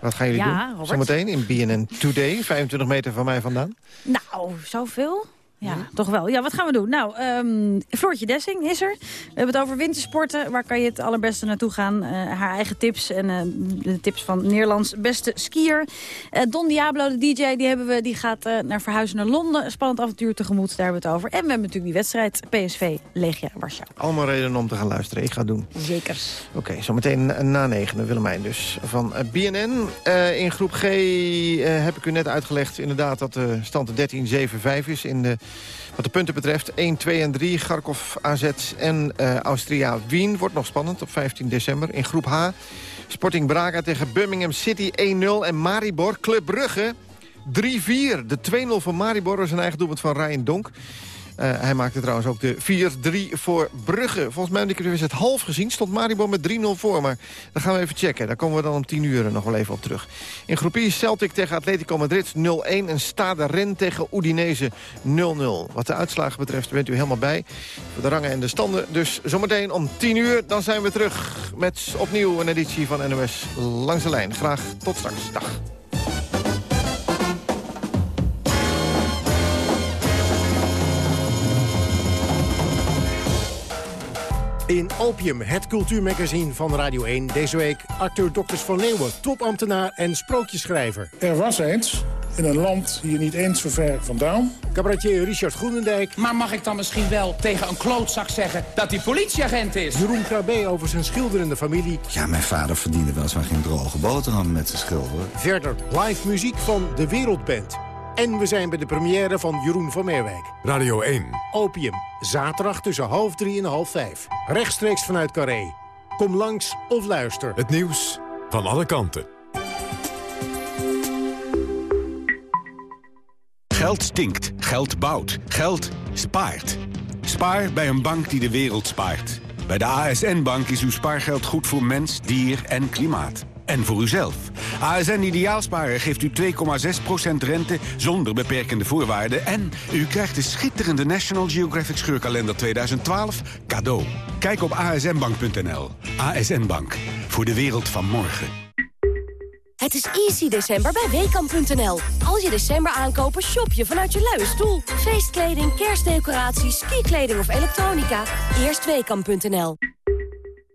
Wat gaan jullie Ja, doen? Robert. Zometeen in BNN Today, 25 meter van mij vandaan. Nou, zoveel? Ja, toch wel. Ja, wat gaan we doen? Nou, ehm Floortje Dessing is er. We hebben het over wintersporten. Waar kan je het allerbeste naartoe gaan? Eh, haar eigen tips en eh, de tips van Nederlands beste skier. Eh, Don Diablo, de DJ, die, hebben we, die gaat naar verhuizen naar Londen. Spannend avontuur tegemoet, daar hebben we het over. En we hebben natuurlijk die wedstrijd PSV Legia Warschau. Allemaal redenen om te gaan luisteren. Ik ga het doen. Zeker. Oké, zometeen na negen, Willemijn dus, van BNN. In groep G heb ik u net uitgelegd inderdaad dat de stand 13-7-5 is. In de, wat de punten betreft 1, 2 en 3, Kharkov, AZ en eh, Austria Wien. Wordt nog spannend op 15 december. In groep H, Sporting Braga tegen Birmingham City 1-0. En Maribor, Club Brugge 3-4. De 2-0 van Maribor is een eigen doelpunt van Ryan Donk. Eh, hij maakte trouwens ook de 4-3 voor Brugge. Volgens mij heb ik het het half gezien. Stond Maribor met 3-0 voor. Maar dat gaan we even checken. Daar komen we dan om 10 uur nog wel even op terug. In groep I Celtic tegen Atletico Madrid 0-1. En Stade Rennes tegen Udinese 0-0. Wat de uitslagen betreft bent u helemaal bij. Voor de rangen en de standen. Dus zometeen om 10 uur. Dan zijn we terug met opnieuw een editie van NOS Langs de Lijn. Graag tot straks. Dag. In Opium, het cultuurmagazine van Radio 1. Deze week acteur Dokters van Leeuwen, topambtenaar en sprookjesschrijver. Er was eens, in een land hier niet eens zo ver vandaan... Cabaretier Richard Groenendijk. Maar mag ik dan misschien wel tegen een klootzak zeggen dat hij politieagent is? Jeroen Krabbe over zijn schilderende familie. Ja, mijn vader verdiende weliswaar geen droge boterham met zijn schilderen. Verder live muziek van De Wereldband. En we zijn bij de première van Jeroen van Meerwijk. Radio 1. Opium, zaterdag tussen half drie en half vijf. Rechtstreeks vanuit Carré. Kom langs of luister. Het nieuws van alle kanten. Geld stinkt, geld bouwt, geld spaart. Spaar bij een bank die de wereld spaart. Bij de ASN-bank is uw spaargeld goed voor mens, dier en klimaat. En voor uzelf. ASN Ideaalsparen geeft u 2,6% rente zonder beperkende voorwaarden... en u krijgt de schitterende National Geographic Scheurkalender 2012 cadeau. Kijk op asnbank.nl. ASN Bank. Voor de wereld van morgen. Het is easy december bij Weekamp.nl. Als je december aankopen, shop je vanuit je luie stoel. Feestkleding, kerstdecoraties, skikleding of elektronica. Eerst Weekamp.nl.